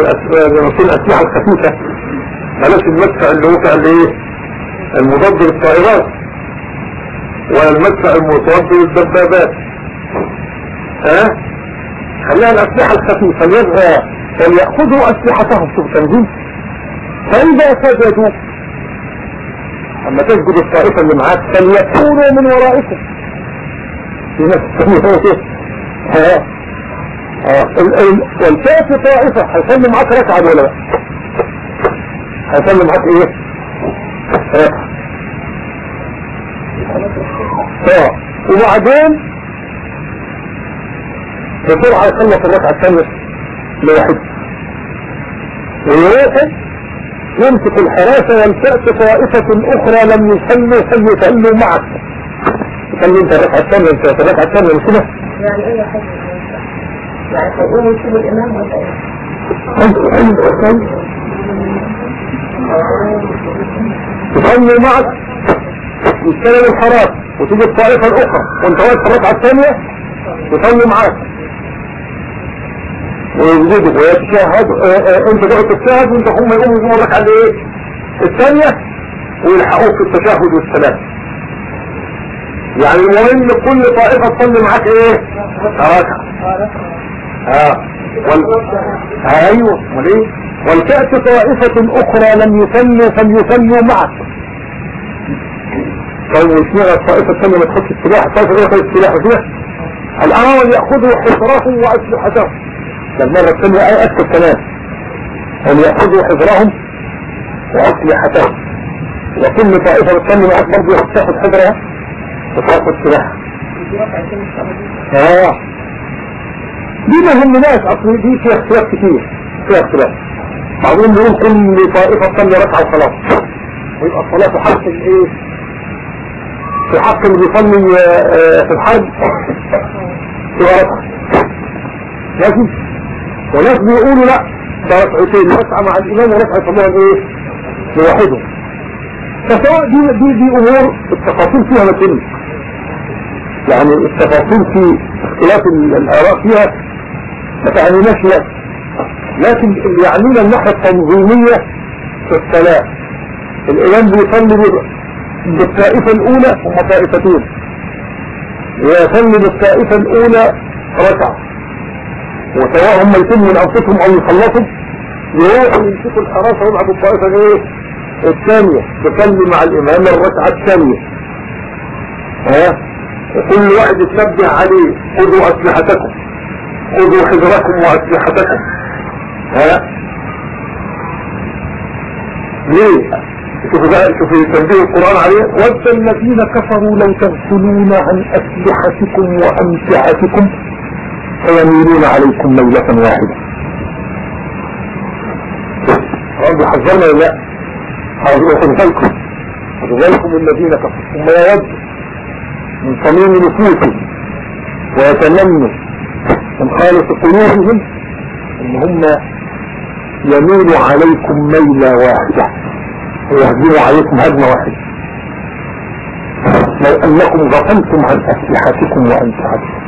الأسلحة الخفيفة. بلاش المدفع اللي هو كان إيه المضاد للطائرات. ولا المدفع المضاد للدبابات. ها؟ خليها الأسلحة الخفيفة. ليبغى فليأخذوا أسلحتهم. شوف تنزيل. فإذا سجدوا أما تسجد الطائفة اللي معاك فليكونوا من ورائكم. في نفس ها والكافي طائفة. هيصلي معاك ركعة ولا لا؟ هيصلي معاك إيه؟ ركعة آه. وبعدين بسرعة يخلص الركعة الثانية لواحد ويروحوا يمسك الحراسة ولتأتي طائفة أخرى لم يصلوا فليصلوا معك تصلي أنت الركعة الثانية أنت الركعة الثانية مش كده؟ يعني إيه حاجة يعني هيقوموا يسيبوا الإمام ولا إيه؟ تصلي معك يستلم الحراسة وتيجي الطائفة الأخرى وانت واقف الركعة الثانية تصلي معاك ويوجدوا ويتشاهد أنت تقعد تتشاهد وأنت هم يقوموا يقوموا لك على إيه الثانية ويلحقوك في التشاهد والسلام. يعني المهم كل طائفة تصلي معاك إيه؟ ركعة آه. وال... أيوه. امال إيه طائفة أخرى لم يصلوا فليصلوا معك. طيب واشمعنى الطائفة الثانية ما تحطش السلاح؟ الطائفة الأخرى السلاح فيها؟ الآن وليأخذوا حذرهم وأسلحتهم المرة الثانية أي أكثر كمان وليأخذوا حذرهم وأسلحتهم وكل طائفة بتصلي معك برضه تاخد حذرها وتاخد سلاحها. آه. دي ما همناش أصل دي فيها اختلاف كتير فيها اختلاف. بعضهم يقول كل طائفة تصلي ركعة وخلاص ويبقى الصلاة في حق الإيه؟ في حق اللي بيصلي آه، في الحج تبقى ركعة لكن وناس بيقولوا لا ده ركعتين ركعة مع الإمام وركعة يصليها إيه؟ لوحدهم. فسواء دي دي دي أمور التفاصيل فيها ما يعني التفاصيل في اختلاف الآراء فيها ما تعنيناش لا. لكن اللي يعنينا الناحية التنظيمية في الصلاة. الإمام بيصلي بالطائفة الأولى هم طائفتين. ويصلي بالطائفة الأولى ركعة. وسواء هم يتموا من أنفسهم أو يخلصوا يروحوا يمسكوا الحراسة ويبعثوا الطائفة إيه؟ الثانية تصلي مع الإمام الركعة الثانية. ها؟ وكل واحد يتنبه عليه خذوا أسلحتكم. خذوا حذركم وأسلحتكم. ها؟ ليه؟ شوفوا بقى شوفوا تنبيه القرآن عليه. ود الذين كفروا لو تغفلون عن أسلحتكم وأمتعتكم. فيميلون عليكم ميلة واحدة. رب حذرنا ولا خذوا بالكم الذين كفروا ثم يود من صميم نفوسهم ويتمنوا من خالص قلوبهم ان هم يميلوا عليكم ميلة واحدة. ويهجموا عليكم هجمة واحدة لو أنكم غفلتم عن أسلحتكم وامتعتكم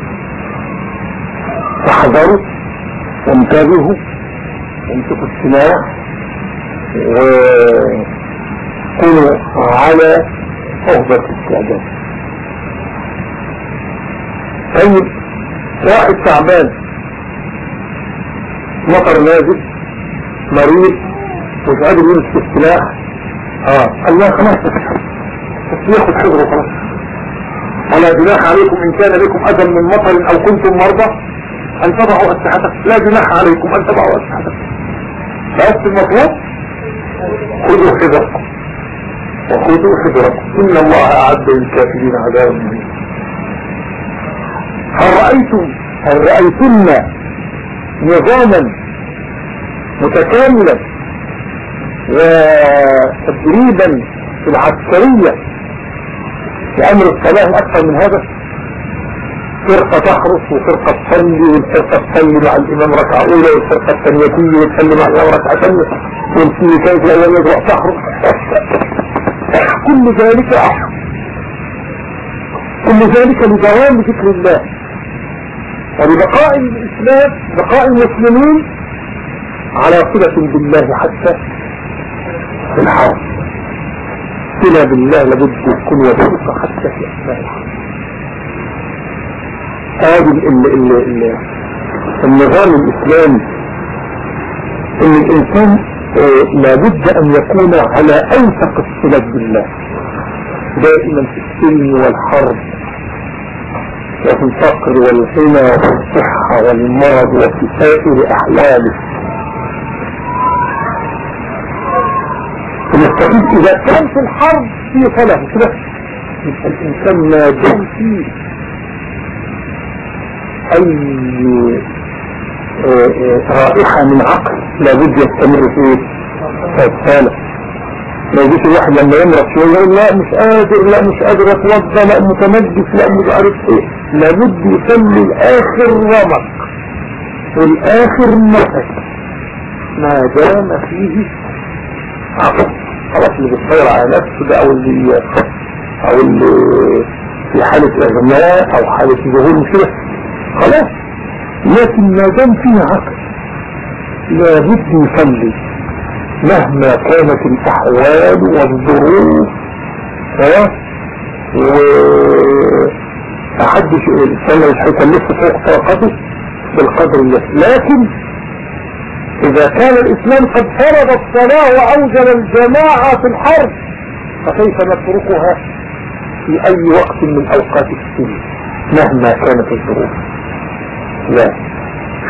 فاحذروا وانتبهوا وامسكوا السلاح وكونوا على صحبة الاستعداد. طيب واحد تعبان مطر نازل مريض مش قادر يمسك السلاح. آه الله خلاص. بس ياخد حذره خلاص. ولا جناح عليكم إن كان لكم أذى من مطر أو كنتم مرضى. أن تضعوا اسلحتكم لا جناح عليكم أن تضعوا اسلحتكم بس المطلوب خذوا حذركم. وخذوا حذركم. إن الله أعد للكافرين عذابا مهينا. هل رأيتم هل رأيتن نظاما متكاملا وتدريبا في العسكرية لأمر الصلاة أكثر من هذا؟ فرقة تحرس وفرقة تصلي والفرقة تصلي مع الإمام ركعة أولى والفرقة الثانية تيجي وتصلي مع الإمام ركعة ثانية. والفي كيف الأيام يقرأ تحرس كل ذلك كل ذلك لدوام ذكر الله. ولبقاء الإسلام بقاء المسلمين على صلة بالله حتى في الحرب. صلة بالله لابد يكون وثيقة حتى في أثناء الحرب. هذا النظام الإسلامي. إن الإنسان لابد أن يكون على أوثق الصلة بالله. دائما في السلم والحرب وفي الفقر والغنى وفي الصحة والمرض وفي سائر أحواله. ونستفيد إذا كان في الحرب في صلاة كده الإنسان ما دام فيه. أي رائحة من عقل لابد يستمر في الصلاة ما يجيش الواحد لما يمرض شوية يقول لا مش قادر لا مش قادر أتوضى لا متمدس لا مش عارف إيه. لابد يصلي الآخر رمق. والآخر نفس. ما دام فيه عقل. خلاص اللي بيتصير على نفسه ده أو اللي أو اللي في حالة إغماء أو حالة ظهور مشكلة. خلاص. لكن ما دام فيه عقل لابد يصلي. مهما كانت الأحوال والظروف ها وأحدش الإنسان هيكلفه فوق طاقته بالقدر الله لكن إذا كان الإسلام قد فرض الصلاة وأوجل الجماعة في الحرب فكيف نتركها في أي وقت من أوقات السنة مهما كانت الظروف؟ لا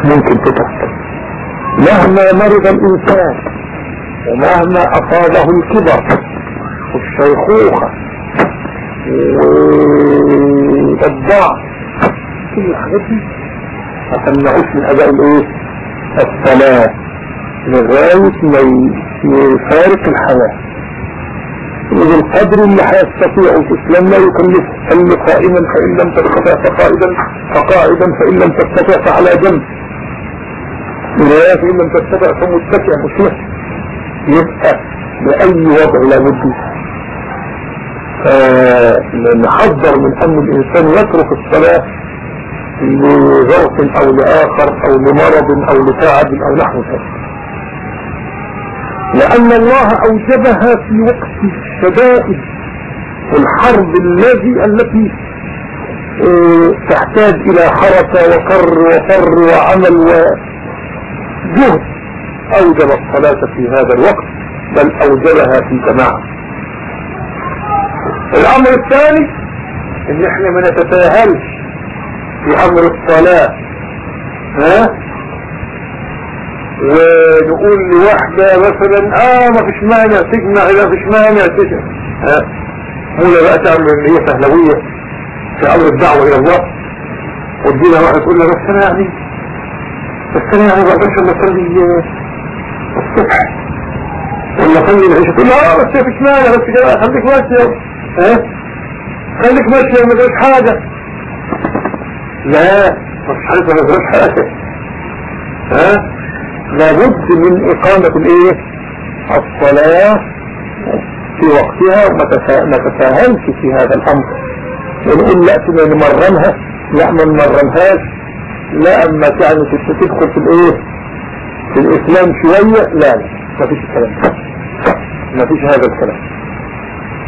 مش ممكن تتحصل مهما مرض الإنسان ومهما أصابه الكبر والشيخوخة والضعف كل الحاجات دي من أداء الإيه؟ الصلاة لغاية ما يفارق الحياة. وبالقدر اللي هيستطيع الإسلام لا يكلف صل قائما فإن لم تستطع فقائدا فقائدا فإن لم تستطع فعلى جنب. رواية فإن لم تستطع فمتكئ مش يبقى بأي وضع لابد نحذر من أن الإنسان يترك الصلاة لظرف أو لآخر أو لمرض أو لتعب أو نحو ذلك. لأن الله أوجبها في وقت الشدائد والحرب الذي التي آه تحتاج إلى حركة وكر وفر وعمل وجهد. أوجب الصلاة في هذا الوقت بل أوجبها في جماعة. الأمر الثاني إن إحنا ما نتساهلش في أمر الصلاة ها؟ ونقول لواحدة مثلا آه ما فيش مانع تجمع لا فيش مانع تجمع مولا بقى تعمل إن هي سهلوية في أمر الدعوة إلى الله. ودينا واحد تقول لها بس أنا يعني بس أنا يعني بقدرش إلا أصلي الصبح. ولا اصلي العشاء. تقول لها آه بس ما فيش مانع بس كده خليك ماشي ها؟ خليك ماشي ما فيش حاجة. لا فيش حاجة ما فيش حاجة. ها؟ لابد من إقامة الإيه؟ الصلاة في وقتها وما تتساهلش في هذا الأمر. ونقول لا نمرنها لا ما نمرنهاش لا أما يعني تدخل في الإيه؟ في الإسلام شوية لا لا ما فيش الكلام ما فيش هذا الكلام.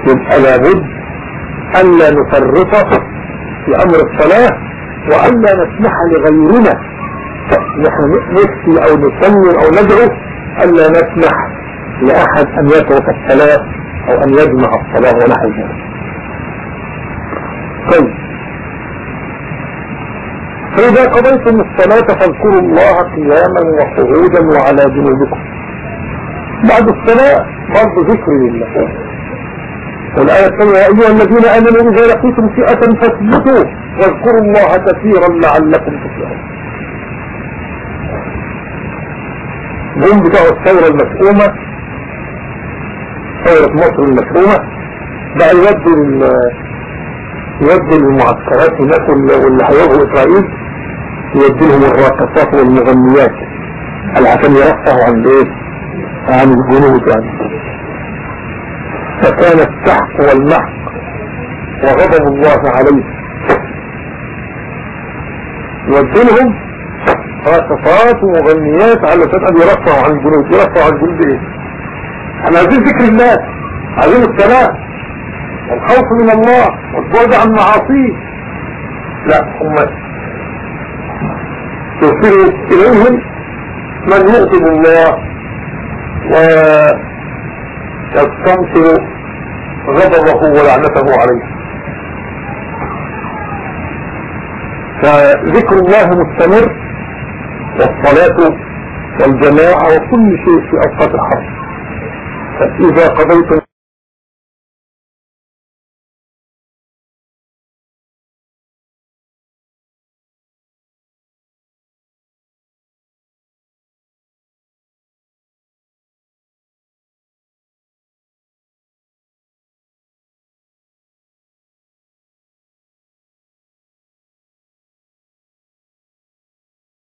يبقى لابد ألا نفرط في أمر الصلاة وألا نسمح لغيرنا نحن نفتي أو نسلم أو ندعو الا نسمح لأحد أن يترك الصلاة أو أن يجمع الصلاة ونحو ذلك. طيب. فإذا قضيتم الصلاة فاذكروا الله قياما وقعودا وعلى جنوبكم. بعد الصلاة برضه ذكر لله. والآية الثانية يا أيها الذين آمنوا إذا لقيتم فئة فاثبتوا واذكروا الله كثيرا لعلكم تفلحون. جم بتوع الثورة المسؤومة ثورة مصر المسؤومة بقى يودوا يودوا المعسكرات هناك واللي هيواجهوا إسرائيل يودوا لهم الراقصات والمغنيات. عشان يرفعوا عن إيه؟ عن الجنود يعني. فكان السحق والمحق وغضب الله عليه. يودوا لهم راقصات ومغنيات على أن يرفعوا عن الجنود. يرفعوا عن الجنود إيه؟ إحنا عايزين ذكر الله عايزين السلام والخوف من الله والبعد عن معاصيه. لا هم يرسلوا إليهم من يغضب الله ويستنصر غضبه ولعنته عليه. فذكر الله مستمر. والصلاة والجماعة وكل شيء في أوقات الحرب. فإذا قضيتم